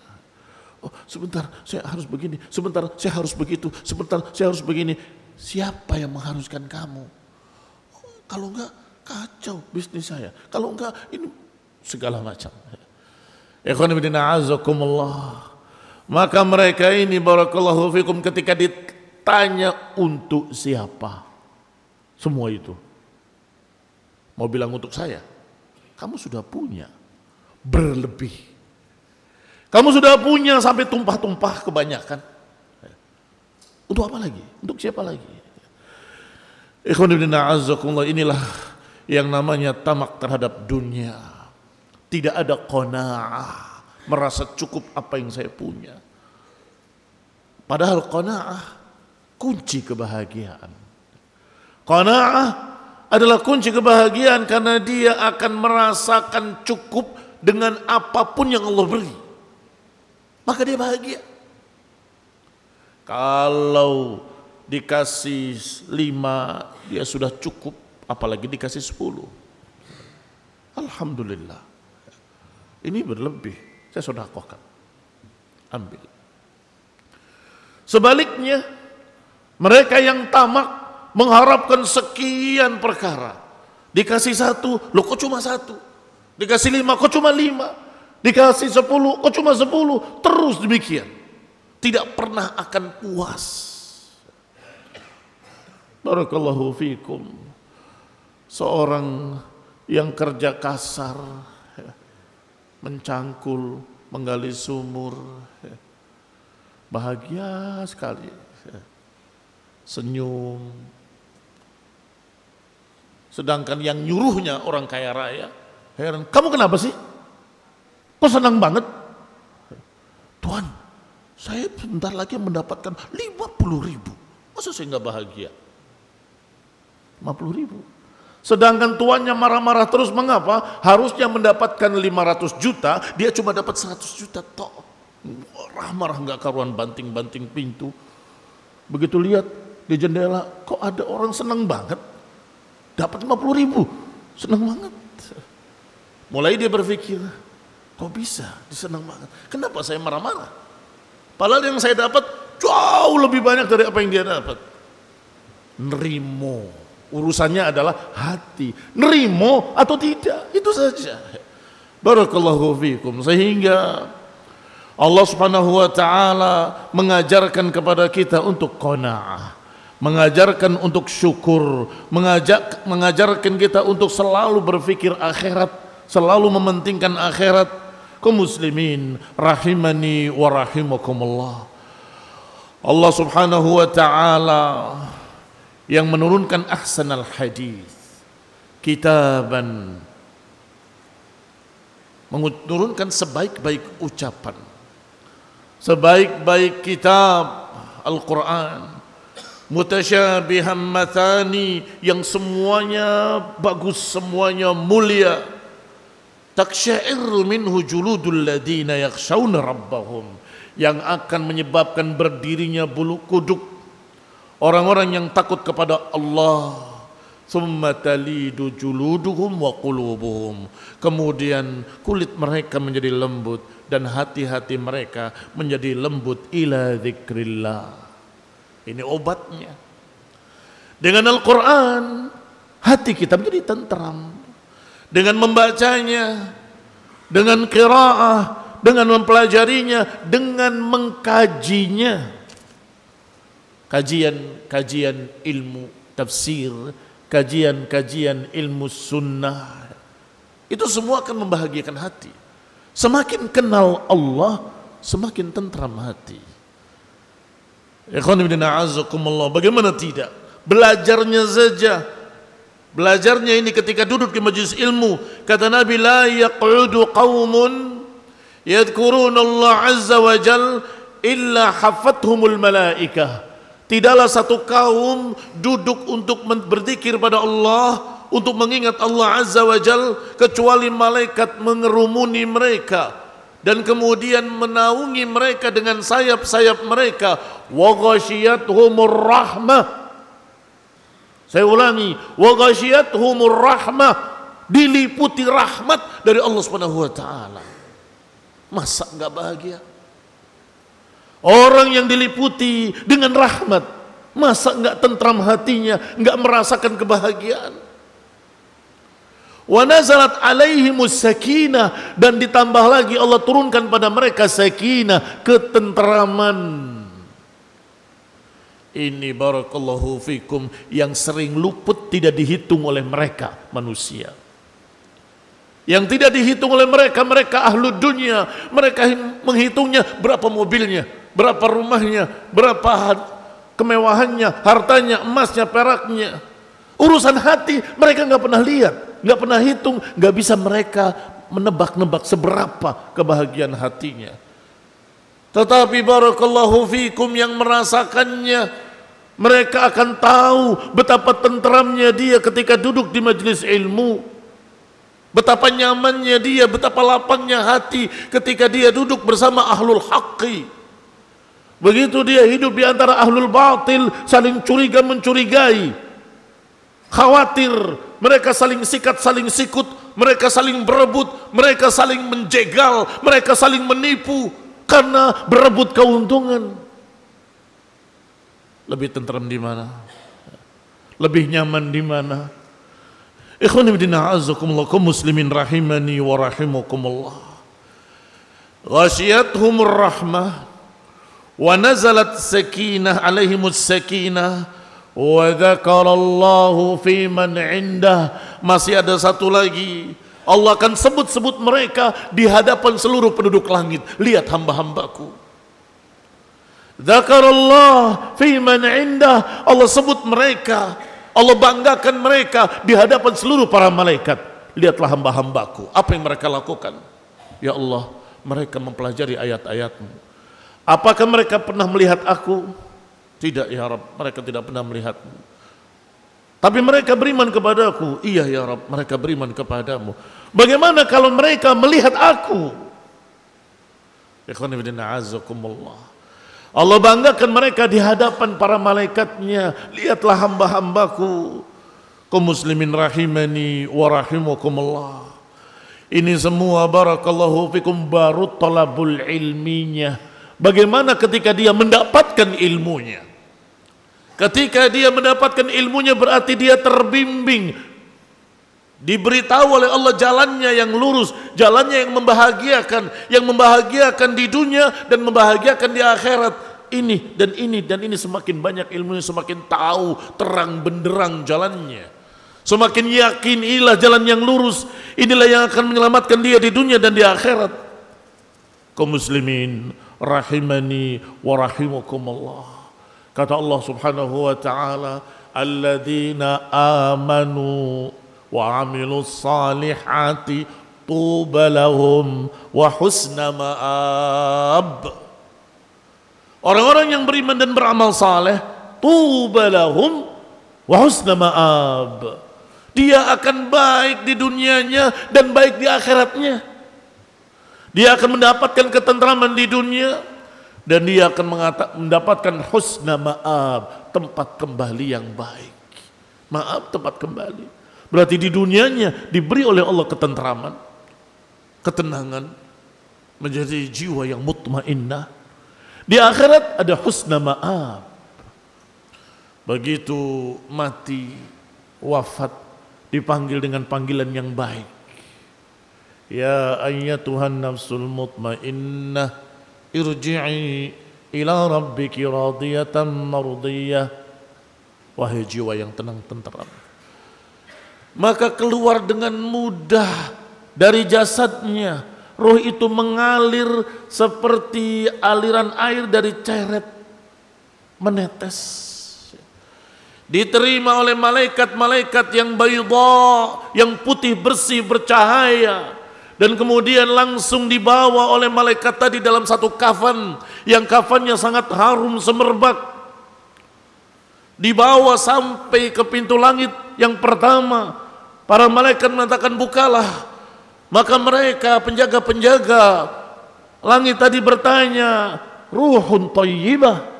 Oh, sebentar saya harus begini, sebentar saya harus begitu, sebentar saya harus begini. Siapa yang mengharuskan kamu? Kalau enggak kacau bisnis saya. Kalau enggak ini segala macam. Maka mereka ini barakallahu fikum ketika ditanya untuk siapa? Semua itu. Mau bilang untuk saya. Kamu sudah punya berlebih. Kamu sudah punya sampai tumpah-tumpah kebanyakan. Untuk apa lagi? Untuk siapa lagi? Inilah yang namanya tamak terhadap dunia. Tidak ada qanaah, merasa cukup apa yang saya punya. Padahal qanaah kunci kebahagiaan. Qanaah adalah kunci kebahagiaan karena dia akan merasakan cukup dengan apa pun yang Allah beri. Maka dia bahagia. Kalau dikasih lima dia sudah cukup apalagi dikasih sepuluh. Alhamdulillah. Ini berlebih saya sudah kokan ambil. Sebaliknya mereka yang tamak mengharapkan sekian perkara. Dikasih satu lo kok cuma satu? Dikasih lima kok cuma lima? Dikasih sepuluh kok cuma sepuluh? Terus demikian. Tidak pernah akan puas Barakallahu fikum. Seorang yang kerja kasar, mencangkul, menggali sumur, bahagia sekali, senyum. Sedangkan yang nyuruhnya orang kaya raya, heran, kamu kenapa sih? Kok senang banget? Tuhan, saya sebentar lagi mendapatkan 50 ribu. Masa saya nggak bahagia? 50 ribu. Sedangkan tuannya marah-marah terus mengapa? Harusnya mendapatkan 500 juta, dia cuma dapat 100 juta tok. Marah-marah nggak karuan banting-banting pintu. Begitu lihat di jendela, kok ada orang senang banget. Dapat 50 ribu, senang banget. Mulai dia berpikir, kok bisa disenang banget. Kenapa saya marah-marah? Padahal yang saya dapat jauh lebih banyak dari apa yang dia dapat. Nerimo Urusannya adalah hati. Nerimo atau tidak, itu saja. Barakallahu fikum. Sehingga Allah Subhanahu wa taala mengajarkan kepada kita untuk qanaah, mengajarkan untuk syukur, mengajak mengajarkan kita untuk selalu berpikir akhirat, selalu mementingkan akhirat. Kaum muslimin rahimani wa rahimakumullah. Allah Subhanahu wa taala yang menurunkan ahsanal hadis kitaban menurunkan sebaik-baik ucapan sebaik-baik kitab Al-Quran mutasyabihan matani yang semuanya bagus semuanya mulia. Taksyairu minhu juludul ladina yakhshawna rabbahum yang akan menyebabkan berdirinya bulu kuduk orang-orang yang takut kepada Allah talidu juluduhum wa qulubuhum. Kemudian kulit mereka menjadi lembut dan hati-hati mereka menjadi lembut ila zikrillah. Ini obatnya. Dengan Al-Quran, hati kita menjadi tentram. Dengan membacanya, dengan kiraah, dengan mempelajarinya, dengan mengkajinya. Kajian-kajian ilmu tafsir, kajian-kajian ilmu sunnah. Itu semua akan membahagiakan hati. Semakin kenal Allah, semakin tentram hati. Bagaimana tidak? Belajarnya saja. Belajarnya ini ketika duduk di majlis ilmu. Kata Nabi, La yaqudu qawmun yadkurun Allah azza wa jal illa hafathumul malaikah Tidaklah satu kaum duduk untuk berzikir pada Allah, untuk mengingat Allah Azza wa Jal, kecuali malaikat mengerumuni mereka dan kemudian menaungi mereka dengan sayap-sayap mereka. Wa ghashiyatuhumur rahmah. Saya ulangi, wa ghashiyatuhumur rahmah. Diliputi rahmat dari Allah Subhanahu wa taala. Masa enggak bahagia? Orang yang diliputi dengan rahmat, masa enggak tentram hatinya, enggak merasakan kebahagiaan? Wa nazalat alaihimus sakinah dan ditambah lagi Allah turunkan pada mereka sakinah, ketentraman. Ini barakallahu fikum yang sering luput tidak dihitung oleh mereka manusia. Yang tidak dihitung oleh mereka, mereka ahlu dunia. Mereka menghitungnya berapa mobilnya, berapa rumahnya, berapa kemewahannya, hartanya, emasnya, peraknya. Urusan hati mereka nggak pernah lihat, nggak pernah hitung, nggak bisa mereka menebak-nebak seberapa kebahagiaan hatinya. Tetapi barakallahu fikum yang merasakannya, mereka akan tahu betapa tentramnya dia ketika duduk di majelis ilmu. Betapa nyamannya dia, betapa lapangnya hati ketika dia duduk bersama ahlul haqqi Begitu dia hidup di antara ahlul batil, saling curiga mencurigai. Khawatir, mereka saling sikat, saling sikut, mereka saling berebut, mereka saling menjegal, mereka saling menipu karena berebut keuntungan. Lebih tentram di mana? Lebih nyaman di mana? Ikhwan ibn a'azakumullah muslimin rahimani wa rahimakumullah. Ghasyiathumur rahmah wa nazalat sakinah alaihimus sakinah wa dzakarallahu fi man indah. Masih ada satu lagi. Allah akan sebut-sebut mereka di hadapan seluruh penduduk langit. Lihat hamba-hambaku. Dzakarallah fi man indah. Allah sebut mereka. Allah banggakan mereka di hadapan seluruh para malaikat. Lihatlah hamba-hambaku. Apa yang mereka lakukan? Ya Allah mereka mempelajari ayat-ayatmu Apakah mereka pernah melihat aku? Tidak ya Rabb, mereka tidak pernah melihatmu. Tapi mereka beriman kepadaku. Iya ya Rabb, mereka beriman kepadamu. Bagaimana kalau mereka melihat aku? Allah banggakan mereka di hadapan para malaikatnya. Lihatlah hamba-hambaku. Kau muslimin rahimani wa rahimakumullah. Ini semua barakallahu fikum baru talabul ilminya Bagaimana ketika dia mendapatkan ilmunya? Ketika dia mendapatkan ilmunya berarti dia terbimbing Diberitahu oleh Allah jalannya yang lurus, jalannya yang membahagiakan, yang membahagiakan di dunia dan membahagiakan di akhirat. Ini dan ini dan ini semakin banyak ilmunya, semakin tahu terang benderang jalannya. Semakin yakin inilah jalan yang lurus, inilah yang akan menyelamatkan dia di dunia dan di akhirat. Kaum muslimin rahimani wa rahimakumullah. Kata Allah Subhanahu wa taala, "Alladzina amanu wa 'amilus salihati tuba lahum wa husna ma'ab." Orang-orang yang beriman dan beramal saleh, tuba lahum wa husna ma'ab. Dia akan baik di dunianya dan baik di akhiratnya. Dia akan mendapatkan ketentraman di dunia dan dia akan mendapatkan husna ma'ab, tempat kembali yang baik. Maaf tempat kembali. Berarti di dunianya diberi oleh Allah ketentraman, ketenangan, menjadi jiwa yang mutmainnah. Di akhirat ada husna ma'ab. Begitu mati, wafat, dipanggil dengan panggilan yang baik. Ya ayyatuhan nafsul mutmainnah irji'i ila rabbiki radiyatan mardiyah. Wahai jiwa yang tenang tenteram. Maka keluar dengan mudah dari jasadnya. Roh itu mengalir seperti aliran air dari ceret menetes diterima oleh malaikat-malaikat yang bayda, yang putih bersih bercahaya dan kemudian langsung dibawa oleh malaikat tadi dalam satu kafan yang kafannya sangat harum semerbak dibawa sampai ke pintu langit yang pertama para malaikat mengatakan bukalah maka mereka penjaga-penjaga langit tadi bertanya ruhun tayyibah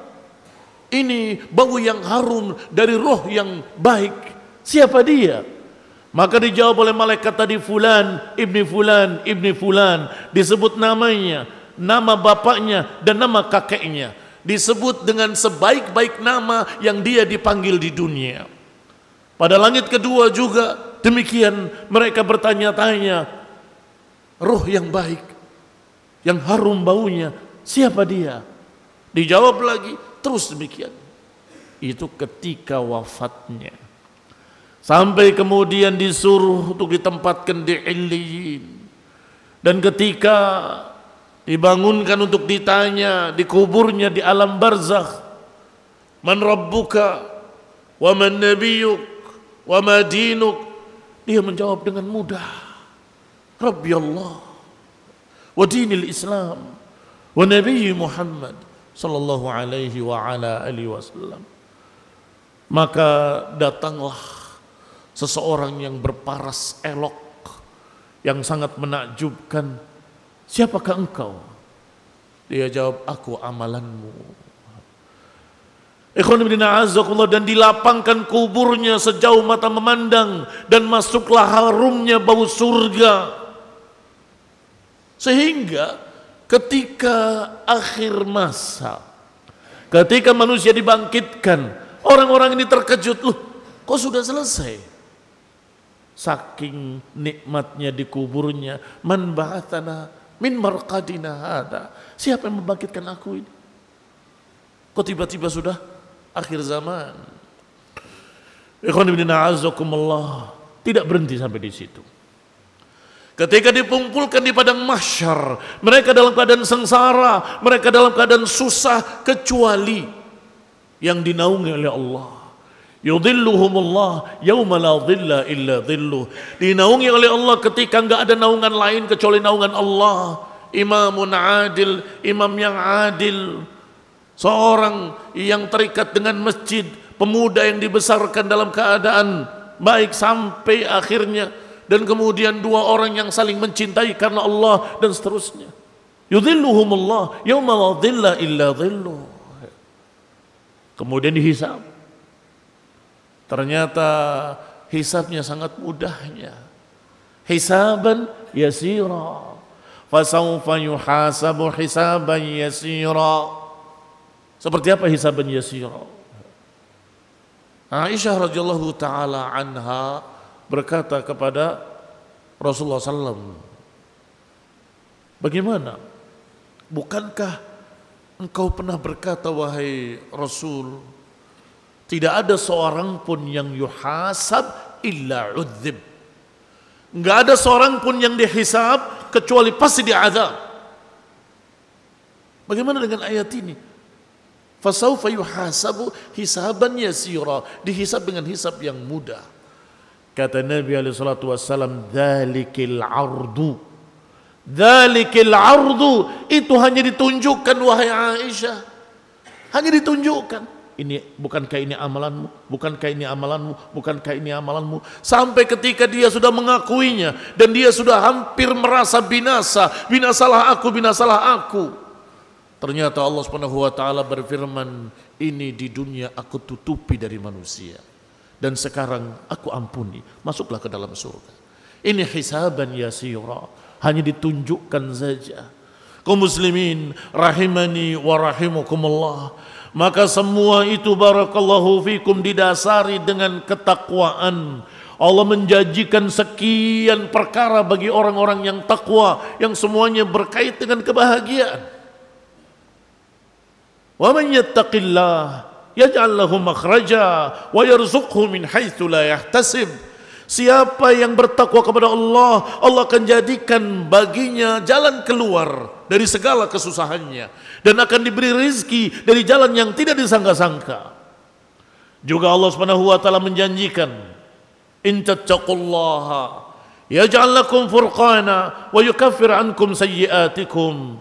ini bau yang harum dari roh yang baik. Siapa dia? Maka dijawab oleh malaikat tadi fulan, ibni fulan, ibni fulan. Disebut namanya, nama bapaknya dan nama kakeknya. Disebut dengan sebaik-baik nama yang dia dipanggil di dunia. Pada langit kedua juga demikian mereka bertanya-tanya. Roh yang baik, yang harum baunya, siapa dia? Dijawab lagi, Terus demikian. Itu ketika wafatnya. Sampai kemudian disuruh untuk ditempatkan di Iliyin. Dan ketika dibangunkan untuk ditanya, dikuburnya di alam barzakh. Man rabbuka wa man nabiyuk wa ma dinuk. Dia menjawab dengan mudah. Rabbi Allah wa dinil Islam wa Nabi Muhammad sallallahu alaihi wa ala alihi wasallam. Maka datanglah seseorang yang berparas elok yang sangat menakjubkan. Siapakah engkau? Dia jawab, aku amalanmu. Dan dilapangkan kuburnya sejauh mata memandang dan masuklah harumnya bau surga. Sehingga ketika akhir masa, ketika manusia dibangkitkan, orang-orang ini terkejut, loh kok sudah selesai? Saking nikmatnya di kuburnya, man ba'athana min marqadina hada. Siapa yang membangkitkan aku ini? Kok tiba-tiba sudah akhir zaman? Ikhwan ibn Tidak berhenti sampai di situ. Ketika dikumpulkan di padang mahsyar, mereka dalam keadaan sengsara, mereka dalam keadaan susah kecuali yang dinaungi oleh Allah. Yudhilluhumullah yawma la dhilla illa dhilluh. Dinaungi oleh Allah ketika enggak ada naungan lain kecuali naungan Allah. Imamun adil, imam yang adil. Seorang yang terikat dengan masjid, pemuda yang dibesarkan dalam keadaan baik sampai akhirnya dan kemudian dua orang yang saling mencintai karena Allah dan seterusnya. Yudhilluhumullah yawma la dhilla illa dhilluh. Kemudian dihisab. Ternyata hisabnya sangat mudahnya. Hisaban yasira. Fasawfa yuhasabu hisaban yasira. Seperti apa hisaban yasira? Aisyah radhiyallahu taala anha berkata kepada Rasulullah SAW, bagaimana? Bukankah engkau pernah berkata wahai Rasul, tidak ada seorang pun yang yuhasab illa udzib. Enggak ada seorang pun yang dihisab kecuali pasti diazab. Bagaimana dengan ayat ini? Fasaufa yuhasabu hisaban yasira. Dihisab dengan hisab yang mudah. Kata Nabi alaihi salatu wasallam, "Dzalikil ardu." Dzalikil ardu itu hanya ditunjukkan wahai Aisyah. Hanya ditunjukkan. Ini bukankah ini amalanmu? Bukankah ini amalanmu? Bukankah ini amalanmu? Sampai ketika dia sudah mengakuinya dan dia sudah hampir merasa binasa, binasalah aku, binasalah aku. Ternyata Allah Subhanahu wa taala berfirman, "Ini di dunia aku tutupi dari manusia dan sekarang aku ampuni. Masuklah ke dalam surga." Ini hisaban yasira, hanya ditunjukkan saja. Kaum muslimin rahimani wa rahimakumullah maka semua itu barakallahu fikum didasari dengan ketakwaan. Allah menjanjikan sekian perkara bagi orang-orang yang takwa yang semuanya berkait dengan kebahagiaan. Wa man yattaqillah yaj'al lahu makhraja wa yarzuqhu min haitsu la yahtasib. Siapa yang bertakwa kepada Allah, Allah akan jadikan baginya jalan keluar dari segala kesusahannya dan akan diberi rizki dari jalan yang tidak disangka-sangka. Juga Allah Subhanahu wa taala menjanjikan, "In tattaqullaha yaj'al lakum furqana wa yukaffir ankum sayyi'atikum."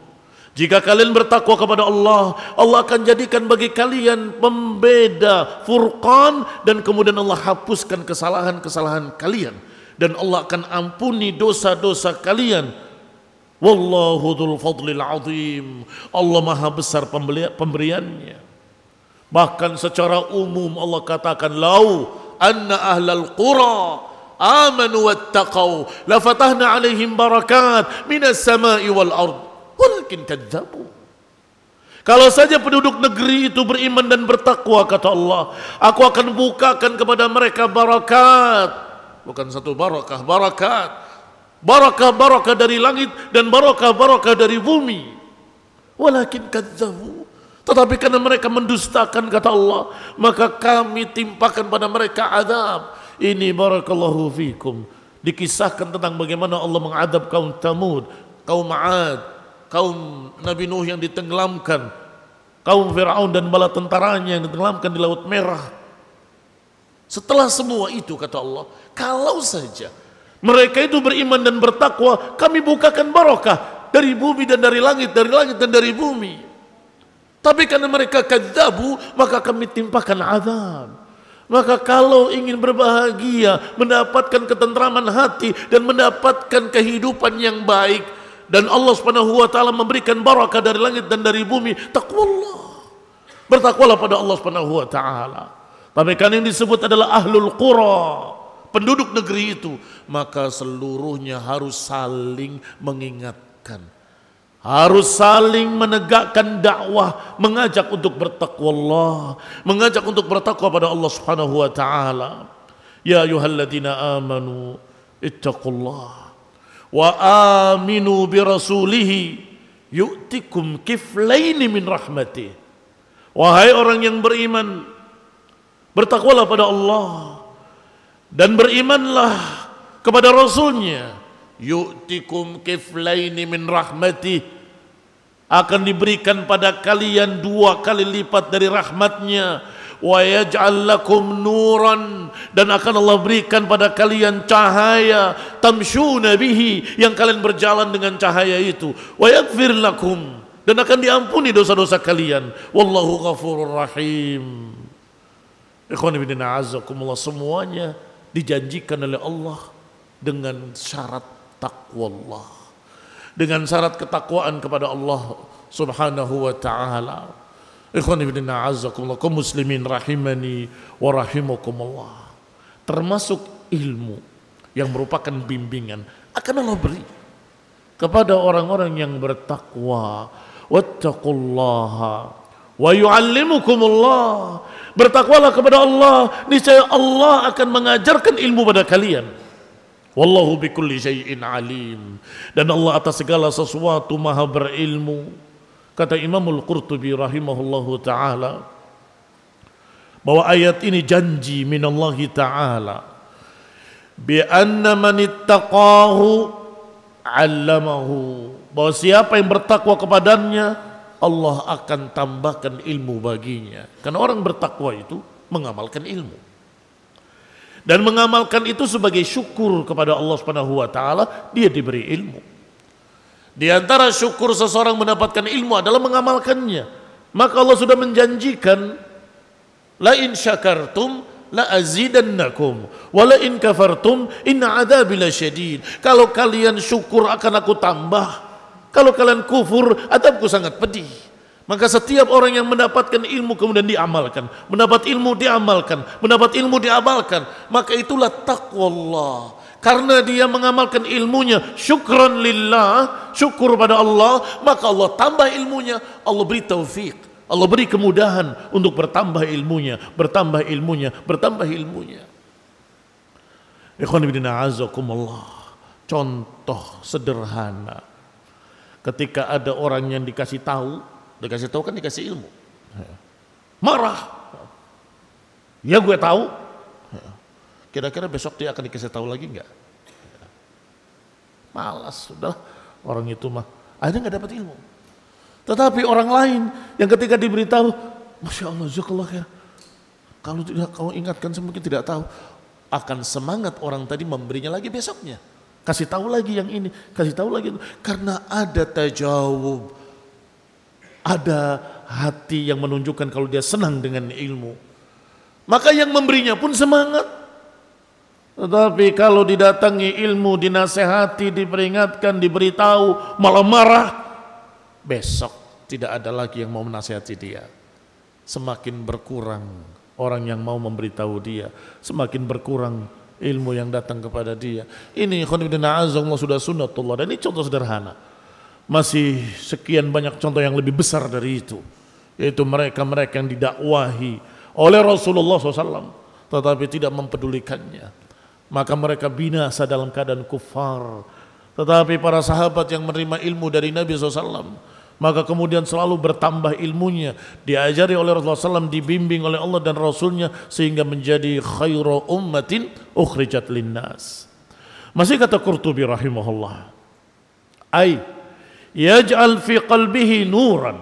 Jika kalian bertakwa kepada Allah, Allah akan jadikan bagi kalian pembeda furqan dan kemudian Allah hapuskan kesalahan-kesalahan kalian dan Allah akan ampuni dosa-dosa kalian. Wallahu dzul fadlil azim. Allah Maha besar pemberiannya. Bahkan secara umum Allah katakan lau anna ahlal qura amanu wattaqau la alaihim barakat minas samai wal ardh Walakin kadzabu. Kalau saja penduduk negeri itu beriman dan bertakwa kata Allah, aku akan bukakan kepada mereka barakat. Bukan satu barakah, barakat. Barakah-barakah dari langit dan barakah-barakah dari bumi. Walakin kadzabu. Tetapi karena mereka mendustakan kata Allah, maka kami timpakan pada mereka azab. Ini barakallahu fikum. Dikisahkan tentang bagaimana Allah mengadab kaum Tamud, kaum Ma'ad, kaum Nabi Nuh yang ditenggelamkan, kaum Firaun dan bala tentaranya yang ditenggelamkan di Laut Merah. Setelah semua itu kata Allah, kalau saja mereka itu beriman dan bertakwa, kami bukakan barokah dari bumi dan dari langit, dari langit dan dari bumi. Tapi karena mereka kadzabu, maka kami timpakan azab. Maka kalau ingin berbahagia, mendapatkan ketentraman hati dan mendapatkan kehidupan yang baik, dan Allah Subhanahu wa taala memberikan barakah dari langit dan dari bumi takwallah bertakwalah pada Allah Subhanahu wa taala. Kan yang disebut adalah ahlul qura penduduk negeri itu. Maka seluruhnya harus saling mengingatkan. Harus saling menegakkan dakwah mengajak untuk bertakwa Allah mengajak untuk bertakwa pada Allah Subhanahu wa taala. Ya ayyuhalladzina amanu ittaqullah wa aminu bi rasulihi yu'tikum kiflaini min rahmatih wahai orang yang beriman bertakwalah pada Allah dan berimanlah kepada rasulnya. Yu'tikum kiflaini min rahmatih akan diberikan pada kalian dua kali lipat dari rahmatnya wa yaj'al lakum nuran dan akan Allah berikan pada kalian cahaya. tamshuna bihi yang kalian berjalan dengan cahaya itu. wa yaghfir lakum dan akan diampuni dosa-dosa kalian. Wallahu ghafurur rahim. Ikhwan fillah azakumullah semuanya dijanjikan oleh Allah dengan syarat takwa Allah dengan syarat ketakwaan kepada Allah subhanahu wa ta'ala Ikhwan ibn a'azzakumullah kaum muslimin rahimani wa rahimakumullah. Termasuk ilmu yang merupakan bimbingan akan Allah beri kepada orang-orang yang bertakwa wattaqullaha wa yu'allimukumullah. Bertakwalah kepada Allah, niscaya Allah akan mengajarkan ilmu pada kalian. Wallahu bikulli syai'in alim. Dan Allah atas segala sesuatu maha berilmu. Kata Imamul Qurtubi rahimahullahu taala bahwa ayat ini janji minallahi taala bi anna man ittaqahu 'allamahu bahwa siapa yang bertakwa kepadanya Allah akan tambahkan ilmu baginya. Karena orang bertakwa itu mengamalkan ilmu. Dan mengamalkan itu sebagai syukur kepada Allah Subhanahu wa taala, dia diberi ilmu. Di antara syukur seseorang mendapatkan ilmu adalah mengamalkannya. Maka Allah sudah menjanjikan la in syakartum la azidannakum wa la in kafartum inna adzabi lasyadid. Kalau kalian syukur akan aku tambah kalau kalian kufur, adabku sangat pedih. Maka setiap orang yang mendapatkan ilmu kemudian diamalkan, mendapat ilmu diamalkan, mendapat ilmu diamalkan, maka itulah takwa Allah. Karena dia mengamalkan ilmunya, syukran lillah, syukur pada Allah, maka Allah tambah ilmunya, Allah beri taufik, Allah beri kemudahan untuk bertambah ilmunya, bertambah ilmunya, bertambah ilmunya. Ikhwan ibn Contoh sederhana. Ketika ada orang yang dikasih tahu, dikasih tahu kan dikasih ilmu. Marah. Ya gue tahu. Kira-kira besok dia akan dikasih tahu lagi enggak? Malas, sudah orang itu mah akhirnya nggak dapat ilmu. Tetapi orang lain yang ketika diberitahu, masya Allah, jazakallah ya. Kalau tidak kau ingatkan, mungkin tidak tahu. Akan semangat orang tadi memberinya lagi besoknya. Kasih tahu lagi yang ini, kasih tahu lagi itu. Karena ada tajawub. Ada hati yang menunjukkan kalau dia senang dengan ilmu. Maka yang memberinya pun semangat. Tetapi kalau didatangi ilmu, dinasehati, diperingatkan, diberitahu, malah marah. Besok tidak ada lagi yang mau menasehati dia. Semakin berkurang orang yang mau memberitahu dia. Semakin berkurang ilmu yang datang kepada dia. Ini khonibdina azamullah sudah sunnatullah dan ini contoh sederhana. Masih sekian banyak contoh yang lebih besar dari itu. Yaitu mereka-mereka yang didakwahi oleh Rasulullah SAW tetapi tidak mempedulikannya. Maka mereka binasa dalam keadaan kufar. Tetapi para sahabat yang menerima ilmu dari Nabi SAW maka kemudian selalu bertambah ilmunya diajari oleh Rasulullah SAW dibimbing oleh Allah dan Rasulnya sehingga menjadi khairu ummatin ukhrijat linnas masih kata Qurtubi rahimahullah ay yaj'al fi qalbihi nuran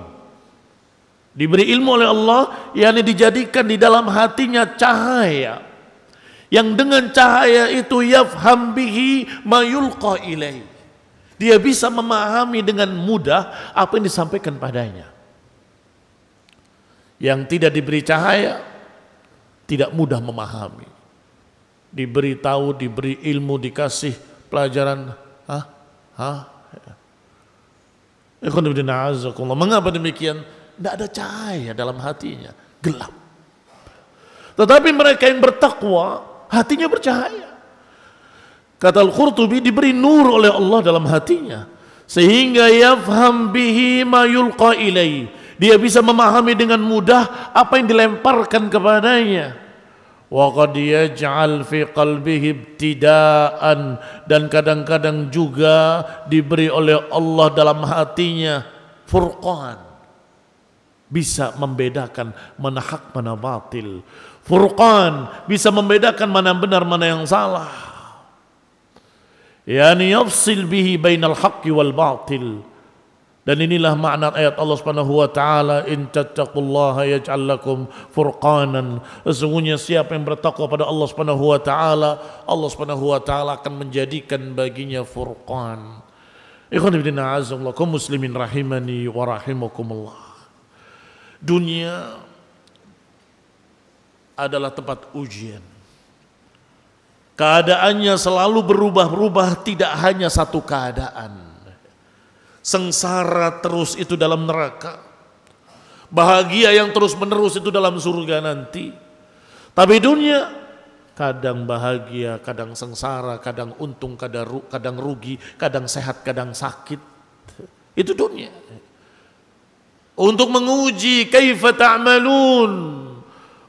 diberi ilmu oleh Allah yakni dijadikan di dalam hatinya cahaya yang dengan cahaya itu yafham bihi mayulqa ilaih dia bisa memahami dengan mudah apa yang disampaikan padanya. Yang tidak diberi cahaya tidak mudah memahami. Diberi tahu, diberi ilmu, dikasih pelajaran. Hah? Hah? Mengapa demikian? Tidak ada cahaya dalam hatinya. Gelap. Tetapi mereka yang bertakwa, hatinya bercahaya. Kata Al-Qurtubi diberi nur oleh Allah dalam hatinya sehingga yafham bihi ma yulqa ilai. Dia bisa memahami dengan mudah apa yang dilemparkan kepadanya. Qad yaj'al fi qalbihi ibtidaan dan kadang-kadang juga diberi oleh Allah dalam hatinya furqan. Bisa membedakan mana hak mana batil. Furqan bisa membedakan mana benar mana yang salah yani yafsil bihi bainal haqqi wal batil dan inilah makna ayat Allah Subhanahu wa taala in tattaqullaha yaj'al lakum furqanan. Sesungguhnya siapa yang bertakwa pada Allah Subhanahu wa taala Allah Subhanahu wa taala akan menjadikan baginya furqan. Ikhwan azza kaum muslimin rahimani wa rahimakumullah. Dunia adalah tempat ujian. Keadaannya selalu berubah-ubah, tidak hanya satu keadaan. Sengsara terus itu dalam neraka. Bahagia yang terus-menerus itu dalam surga nanti. Tapi dunia kadang bahagia, kadang sengsara, kadang untung, kadang rugi, kadang sehat, kadang sakit. Itu dunia. untuk menguji kaifa ta'malun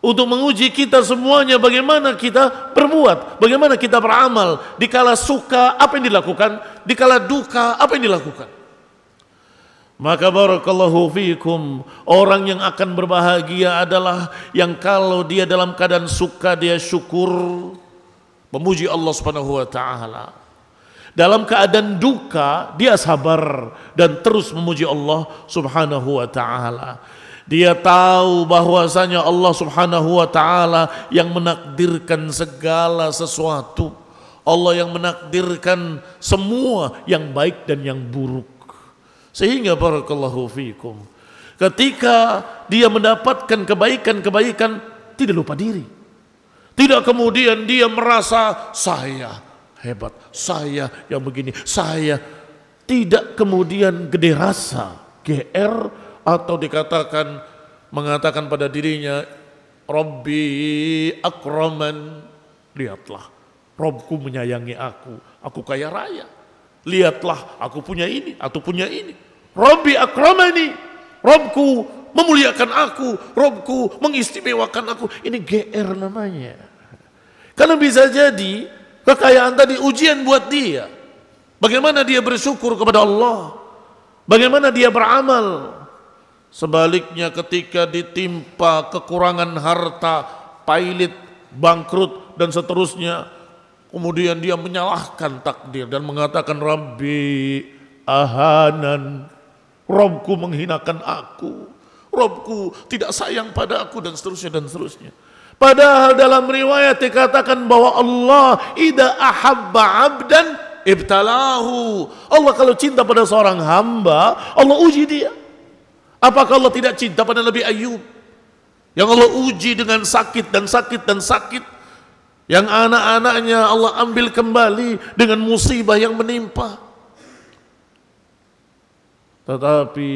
untuk menguji kita semuanya bagaimana kita berbuat, bagaimana kita beramal. Dikala suka apa yang dilakukan, dikala duka apa yang dilakukan. Maka barakallahu fiikum Orang yang akan berbahagia adalah Yang kalau dia dalam keadaan suka Dia syukur Memuji Allah subhanahu wa ta'ala Dalam keadaan duka Dia sabar Dan terus memuji Allah subhanahu wa ta'ala dia tahu bahwasanya Allah Subhanahu wa taala yang menakdirkan segala sesuatu. Allah yang menakdirkan semua yang baik dan yang buruk. Sehingga barakallahu fikum. Ketika dia mendapatkan kebaikan-kebaikan tidak lupa diri. Tidak kemudian dia merasa saya hebat, saya yang begini, saya tidak kemudian gede rasa, GR atau dikatakan mengatakan pada dirinya Robbi akraman lihatlah Robku menyayangi aku aku kaya raya lihatlah aku punya ini atau punya ini. Robbi akramani Robku memuliakan aku Robku mengistimewakan aku. Ini GR namanya. Karena bisa jadi kekayaan tadi ujian buat dia. Bagaimana dia bersyukur kepada Allah? Bagaimana dia beramal? Sebaliknya ketika ditimpa kekurangan harta, pailit, bangkrut dan seterusnya, kemudian dia menyalahkan takdir dan mengatakan Rabbi ahanan, Robku menghinakan aku, Robku tidak sayang pada aku dan seterusnya dan seterusnya. Padahal dalam riwayat dikatakan bahwa Allah ida ahabba abdan ibtalahu. Allah kalau cinta pada seorang hamba, Allah uji dia. Apakah Allah tidak cinta pada Nabi Ayub? Yang Allah uji dengan sakit dan sakit dan sakit. Yang anak-anaknya Allah ambil kembali dengan musibah yang menimpa. Tetapi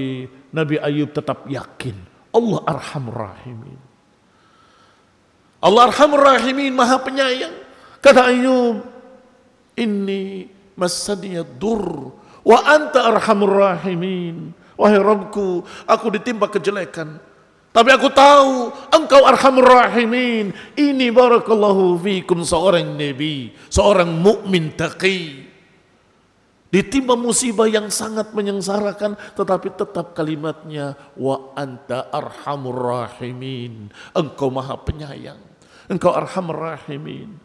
Nabi Ayub tetap yakin Allah arhamur rahimin. Allah arhamur rahimin maha penyayang. Kata Ayub, ini masaniya dur wa anta arhamur rahimin. Wahai Rabbku, aku ditimpa kejelekan. Tapi aku tahu engkau arhamur rahimin. Ini barakallahu fikum seorang nabi, seorang mukmin taqi. Ditimpa musibah yang sangat menyengsarakan tetapi tetap kalimatnya wa anta arhamur rahimin. Engkau maha penyayang. Engkau arhamur rahimin.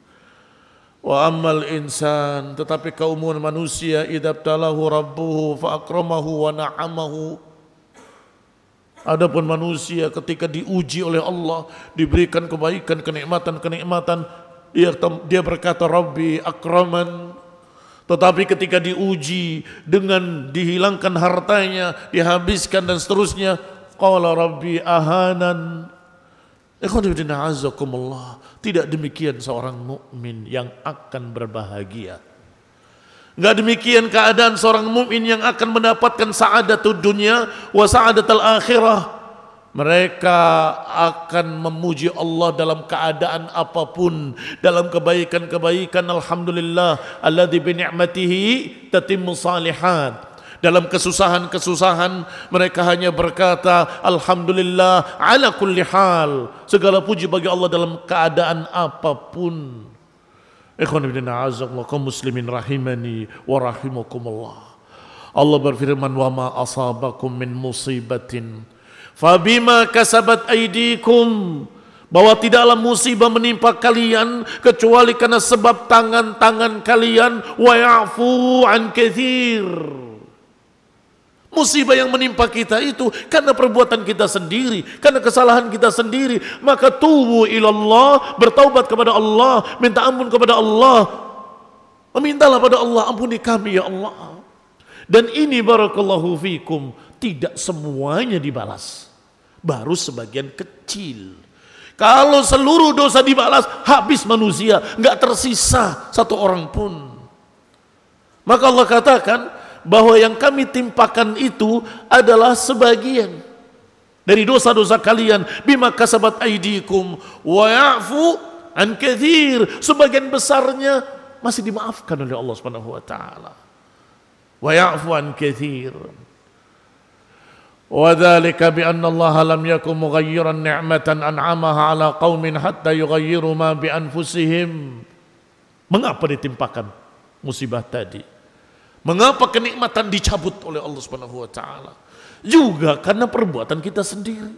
Wa ammal insan tetapi kaum manusia idabtalahu rabbuhu fa akramahu wa na'amahu Adapun manusia ketika diuji oleh Allah diberikan kebaikan kenikmatan-kenikmatan dia dia berkata Rabbi akraman. Tetapi ketika diuji dengan dihilangkan hartanya dihabiskan dan seterusnya qala Rabbi ahanan. Tidak demikian seorang mukmin yang akan berbahagia. Enggak demikian keadaan seorang mukmin yang akan mendapatkan sa'adatul dunia wa sa'adatul akhirah. Mereka akan memuji Allah dalam keadaan apa pun, dalam kebaikan-kebaikan alhamdulillah alladzi bi ni'matihi tatimmu salihat. Dalam kesusahan-kesusahan mereka hanya berkata Alhamdulillah ala kulli hal. Segala puji bagi Allah dalam keadaan apa pun. Ikhwan ibn a'azakullah kaum muslimin rahimani wa rahimakumullah. Allah berfirman wa ma asabakum min musibatin fabima kasabat aydikum bahwa tidaklah musibah menimpa kalian kecuali karena sebab tangan-tangan kalian wa ya'fu an kathir Musibah yang menimpa kita itu karena perbuatan kita sendiri, karena kesalahan kita sendiri. Maka tubuh ilallah, bertaubat kepada Allah, minta ampun kepada Allah. Memintalah pada Allah, ampuni kami ya Allah. Dan ini barakallahu fikum, tidak semuanya dibalas. Baru sebagian kecil. Kalau seluruh dosa dibalas, habis manusia, nggak tersisa satu orang pun. Maka Allah katakan, bahwa yang kami timpakan itu adalah sebagian dari dosa-dosa kalian bima kasabat aidikum wa ya'fu an kathir sebagian besarnya masih dimaafkan oleh Allah Subhanahu wa taala wa ya'fu an kathir وذلك بأن الله لم يكن مغيرا نعمة أنعمها على قوم حتى يغيروا ما بأنفسهم Mengapa ditimpakan musibah tadi? Mengapa kenikmatan dicabut oleh Allah Subhanahu wa taala? Juga karena perbuatan kita sendiri.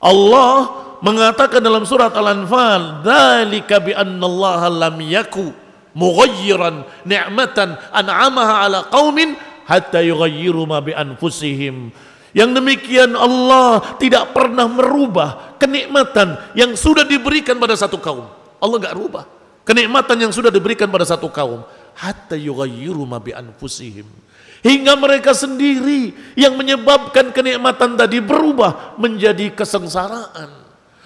Allah mengatakan dalam surat Al-Anfal, "Dzalika bi annallaha lam yaku mughayyiran ni'matan an'amaha ala qaumin hatta yughayyiru ma bi anfusihim." Yang demikian Allah tidak pernah merubah kenikmatan yang sudah diberikan pada satu kaum. Allah nggak rubah kenikmatan yang sudah diberikan pada satu kaum. Hatta yughayyiru ma bi anfusihim. Hingga mereka sendiri yang menyebabkan kenikmatan tadi berubah menjadi kesengsaraan.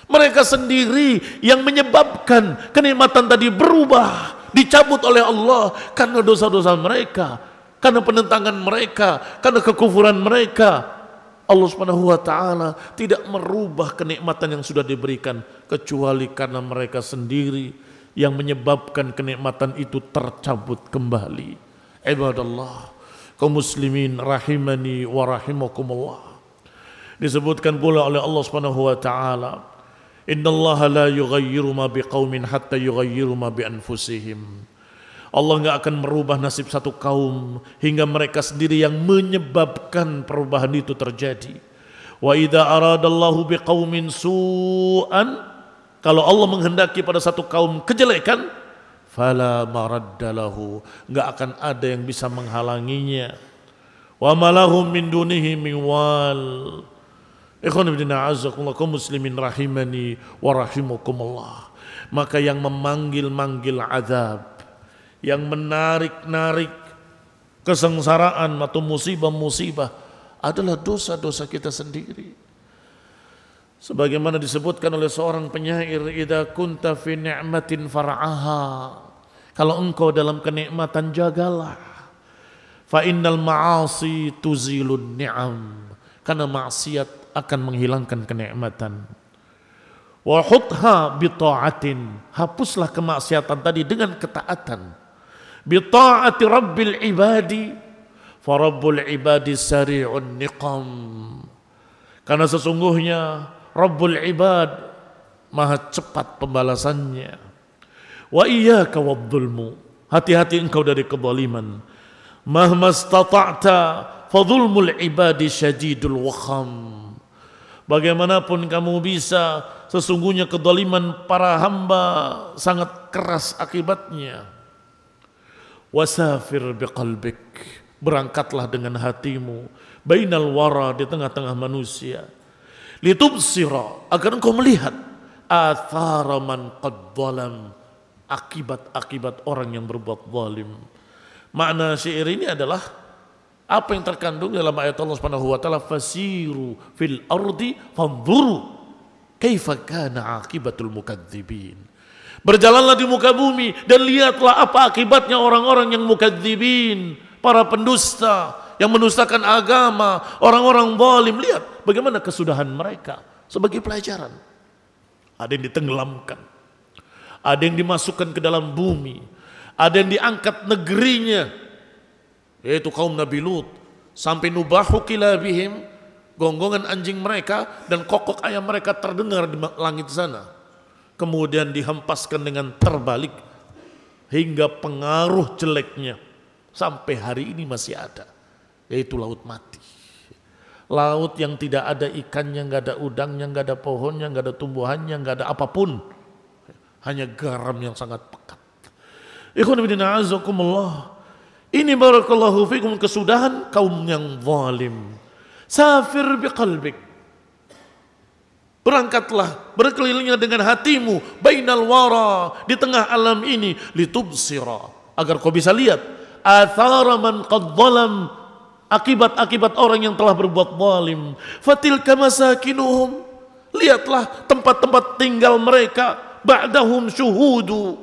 Mereka sendiri yang menyebabkan kenikmatan tadi berubah, dicabut oleh Allah karena dosa-dosa mereka, karena penentangan mereka, karena kekufuran mereka, Allah Subhanahu wa taala tidak merubah kenikmatan yang sudah diberikan kecuali karena mereka sendiri yang menyebabkan kenikmatan itu tercabut kembali. Ibadallah, kaum muslimin rahimani wa rahimakumullah. Disebutkan pula oleh Allah Subhanahu wa taala, "Innallaha la yughayyiru ma biqaumin hatta yughayyiru ma bi anfusihim." Allah nggak akan merubah nasib satu kaum hingga mereka sendiri yang menyebabkan perubahan itu terjadi. Wa idza aradallahu biqaumin su'an kalau Allah menghendaki pada satu kaum kejelekan fala maraddalahu nggak akan ada yang bisa menghalanginya. Wa malahum min dunihi min wal. Ikhwan ibn a'azzakumullah kaum muslimin rahimani wa rahimakumullah. Maka yang memanggil-manggil azab yang menarik-narik kesengsaraan atau musibah-musibah adalah dosa-dosa kita sendiri. Sebagaimana disebutkan oleh seorang penyair, "Idza kunta fi ni'matin far'aha." Kalau engkau dalam kenikmatan jagalah. Fa innal ma'asi tuzilun ni'am. Karena maksiat akan menghilangkan kenikmatan. Wa hutha bi Hapuslah kemaksiatan tadi dengan ketaatan bita'ati rabbil ibadi farabbul ibadi sari'un niqam karena sesungguhnya rabbul ibad maha cepat pembalasannya. Wa iyyaka wadzulmu hati-hati engkau dari kezaliman. Mahma stata'ta fadzulmul ibadi syadidul wakham. Bagaimanapun kamu bisa sesungguhnya kezaliman para hamba sangat keras akibatnya. Wasafir biqalbik berangkatlah dengan hatimu. Bainal wara di tengah-tengah manusia litubsira agar engkau melihat athara man qad akibat-akibat orang yang berbuat zalim. Makna syair ini adalah apa yang terkandung dalam ayat Allah Subhanahu wa taala fasiru fil ardi fanzuru kaifa kana akibatul mukadzibin Berjalanlah di muka bumi dan lihatlah apa akibatnya orang-orang yang mukadzibin, para pendusta yang mendustakan agama, orang-orang zalim. Lihat bagaimana kesudahan mereka sebagai pelajaran. Ada yang ditenggelamkan, ada yang dimasukkan ke dalam bumi, ada yang diangkat negerinya, yaitu kaum Nabi Lut, sampai nubahu kilabihim, gonggongan anjing mereka dan kokok ayam mereka terdengar di langit sana kemudian dihempaskan dengan terbalik hingga pengaruh jeleknya sampai hari ini masih ada yaitu laut mati. Laut yang tidak ada ikannya nggak ada udangnya nggak ada pohonnya nggak ada tumbuhannya nggak ada apa pun. Hanya garam yang sangat pekat. Ikhwan bin azakumullah. Ini barakallahu fikum kesudahan kaum yang zalim. Safir biqalbik. Berangkatlah, berkelilingnya dengan hatimu. Bainal wara di tengah alam ini. Litubsira. Agar kau bisa lihat. Athara man qad zalam akibat-akibat orang yang telah berbuat zalim. Fatilka masakinuhum. Lihatlah tempat-tempat tinggal mereka ba'dahum syuhudu.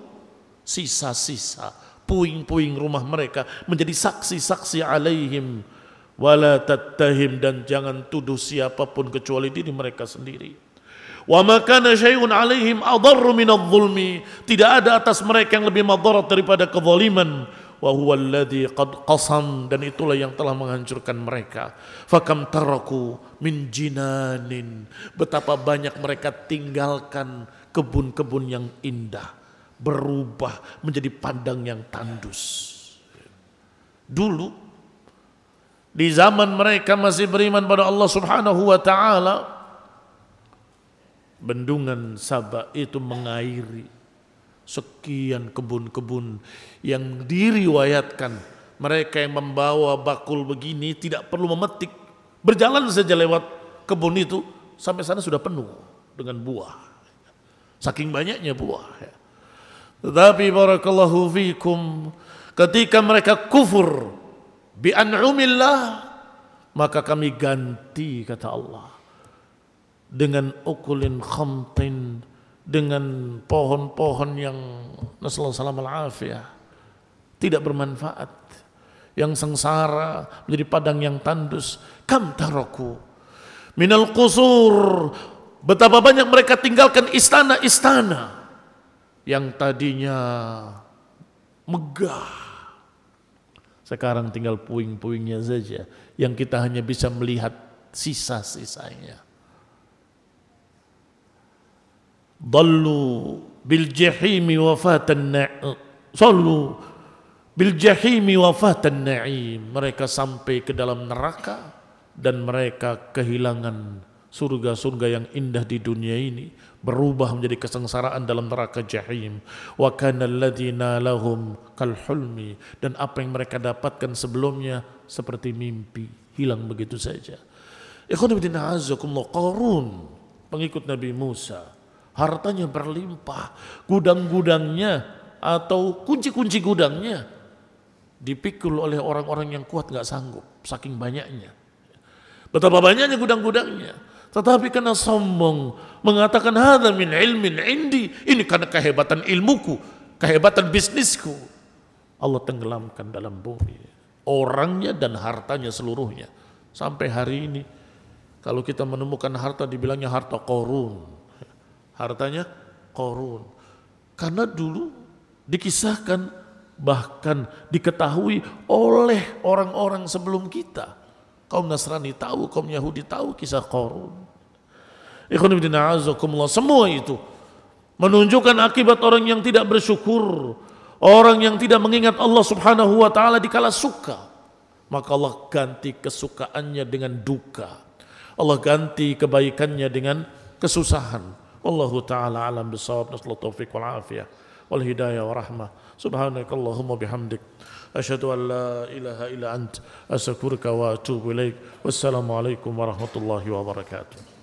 Sisa-sisa puing-puing rumah mereka menjadi saksi-saksi alaihim wala tattahim dan jangan tuduh siapa pun kecuali diri mereka sendiri. Wa makana syai'un alaihim adarru minadh-dhulmi. Tidak ada atas mereka yang lebih madarat daripada kezaliman. Wa huwa alladhi qad qasam dan itulah yang telah menghancurkan mereka. Fakam taraku min jinanin betapa banyak mereka tinggalkan kebun-kebun yang indah berubah menjadi padang yang tandus. Dulu di zaman mereka masih beriman pada Allah Subhanahu wa taala bendungan Sabah itu mengairi sekian kebun-kebun yang diriwayatkan. Mereka yang membawa bakul begini tidak perlu memetik. Berjalan saja lewat kebun itu sampai sana sudah penuh dengan buah. Saking banyaknya buah tetapi barakallahu fikum ketika mereka kufur bi an'umillah maka kami ganti kata Allah dengan ukulin khamtin dengan pohon-pohon yang nasallahu salam al-afiyah. Tidak bermanfaat. Yang sengsara menjadi padang yang tandus. Kam taraku. Minal qusur. Betapa banyak mereka tinggalkan istana-istana. Yang tadinya megah. Sekarang tinggal puing-puingnya saja. Yang kita hanya bisa melihat sisa-sisanya Dallu bil jahimi wafatan sallu bil jahimi wafatan na'im. Mereka sampai ke dalam neraka dan mereka kehilangan surga-surga yang indah di dunia ini berubah menjadi kesengsaraan dalam neraka jahim. Wa kana alladziina lahum kal hulmi. Dan apa yang mereka dapatkan sebelumnya seperti mimpi hilang begitu saja. Ikhwan fillah qarun pengikut Nabi Musa hartanya berlimpah, gudang-gudangnya atau kunci-kunci gudangnya dipikul oleh orang-orang yang kuat nggak sanggup, saking banyaknya. Betapa banyaknya gudang-gudangnya. Tetapi karena sombong mengatakan hadza min ilmin indi, ini karena kehebatan ilmuku, kehebatan bisnisku. Allah tenggelamkan dalam bumi orangnya dan hartanya seluruhnya. Sampai hari ini kalau kita menemukan harta dibilangnya harta korun hartanya korun. Karena dulu dikisahkan bahkan diketahui oleh orang-orang sebelum kita. Kaum Nasrani tahu, kaum Yahudi tahu kisah korun. Semua itu menunjukkan akibat orang yang tidak bersyukur, orang yang tidak mengingat Allah Subhanahu wa taala dikala suka. Maka Allah ganti kesukaannya dengan duka. Allah ganti kebaikannya dengan kesusahan. والله تعالى أعلم بالصواب نسأل التوفيق والعافية والهداية ورحمة سبحانك اللهم بحمدك أشهد أن لا إله إلا أنت. أستغفرك وأتوب إليك. والسلام عليكم ورحمة الله وبركاته.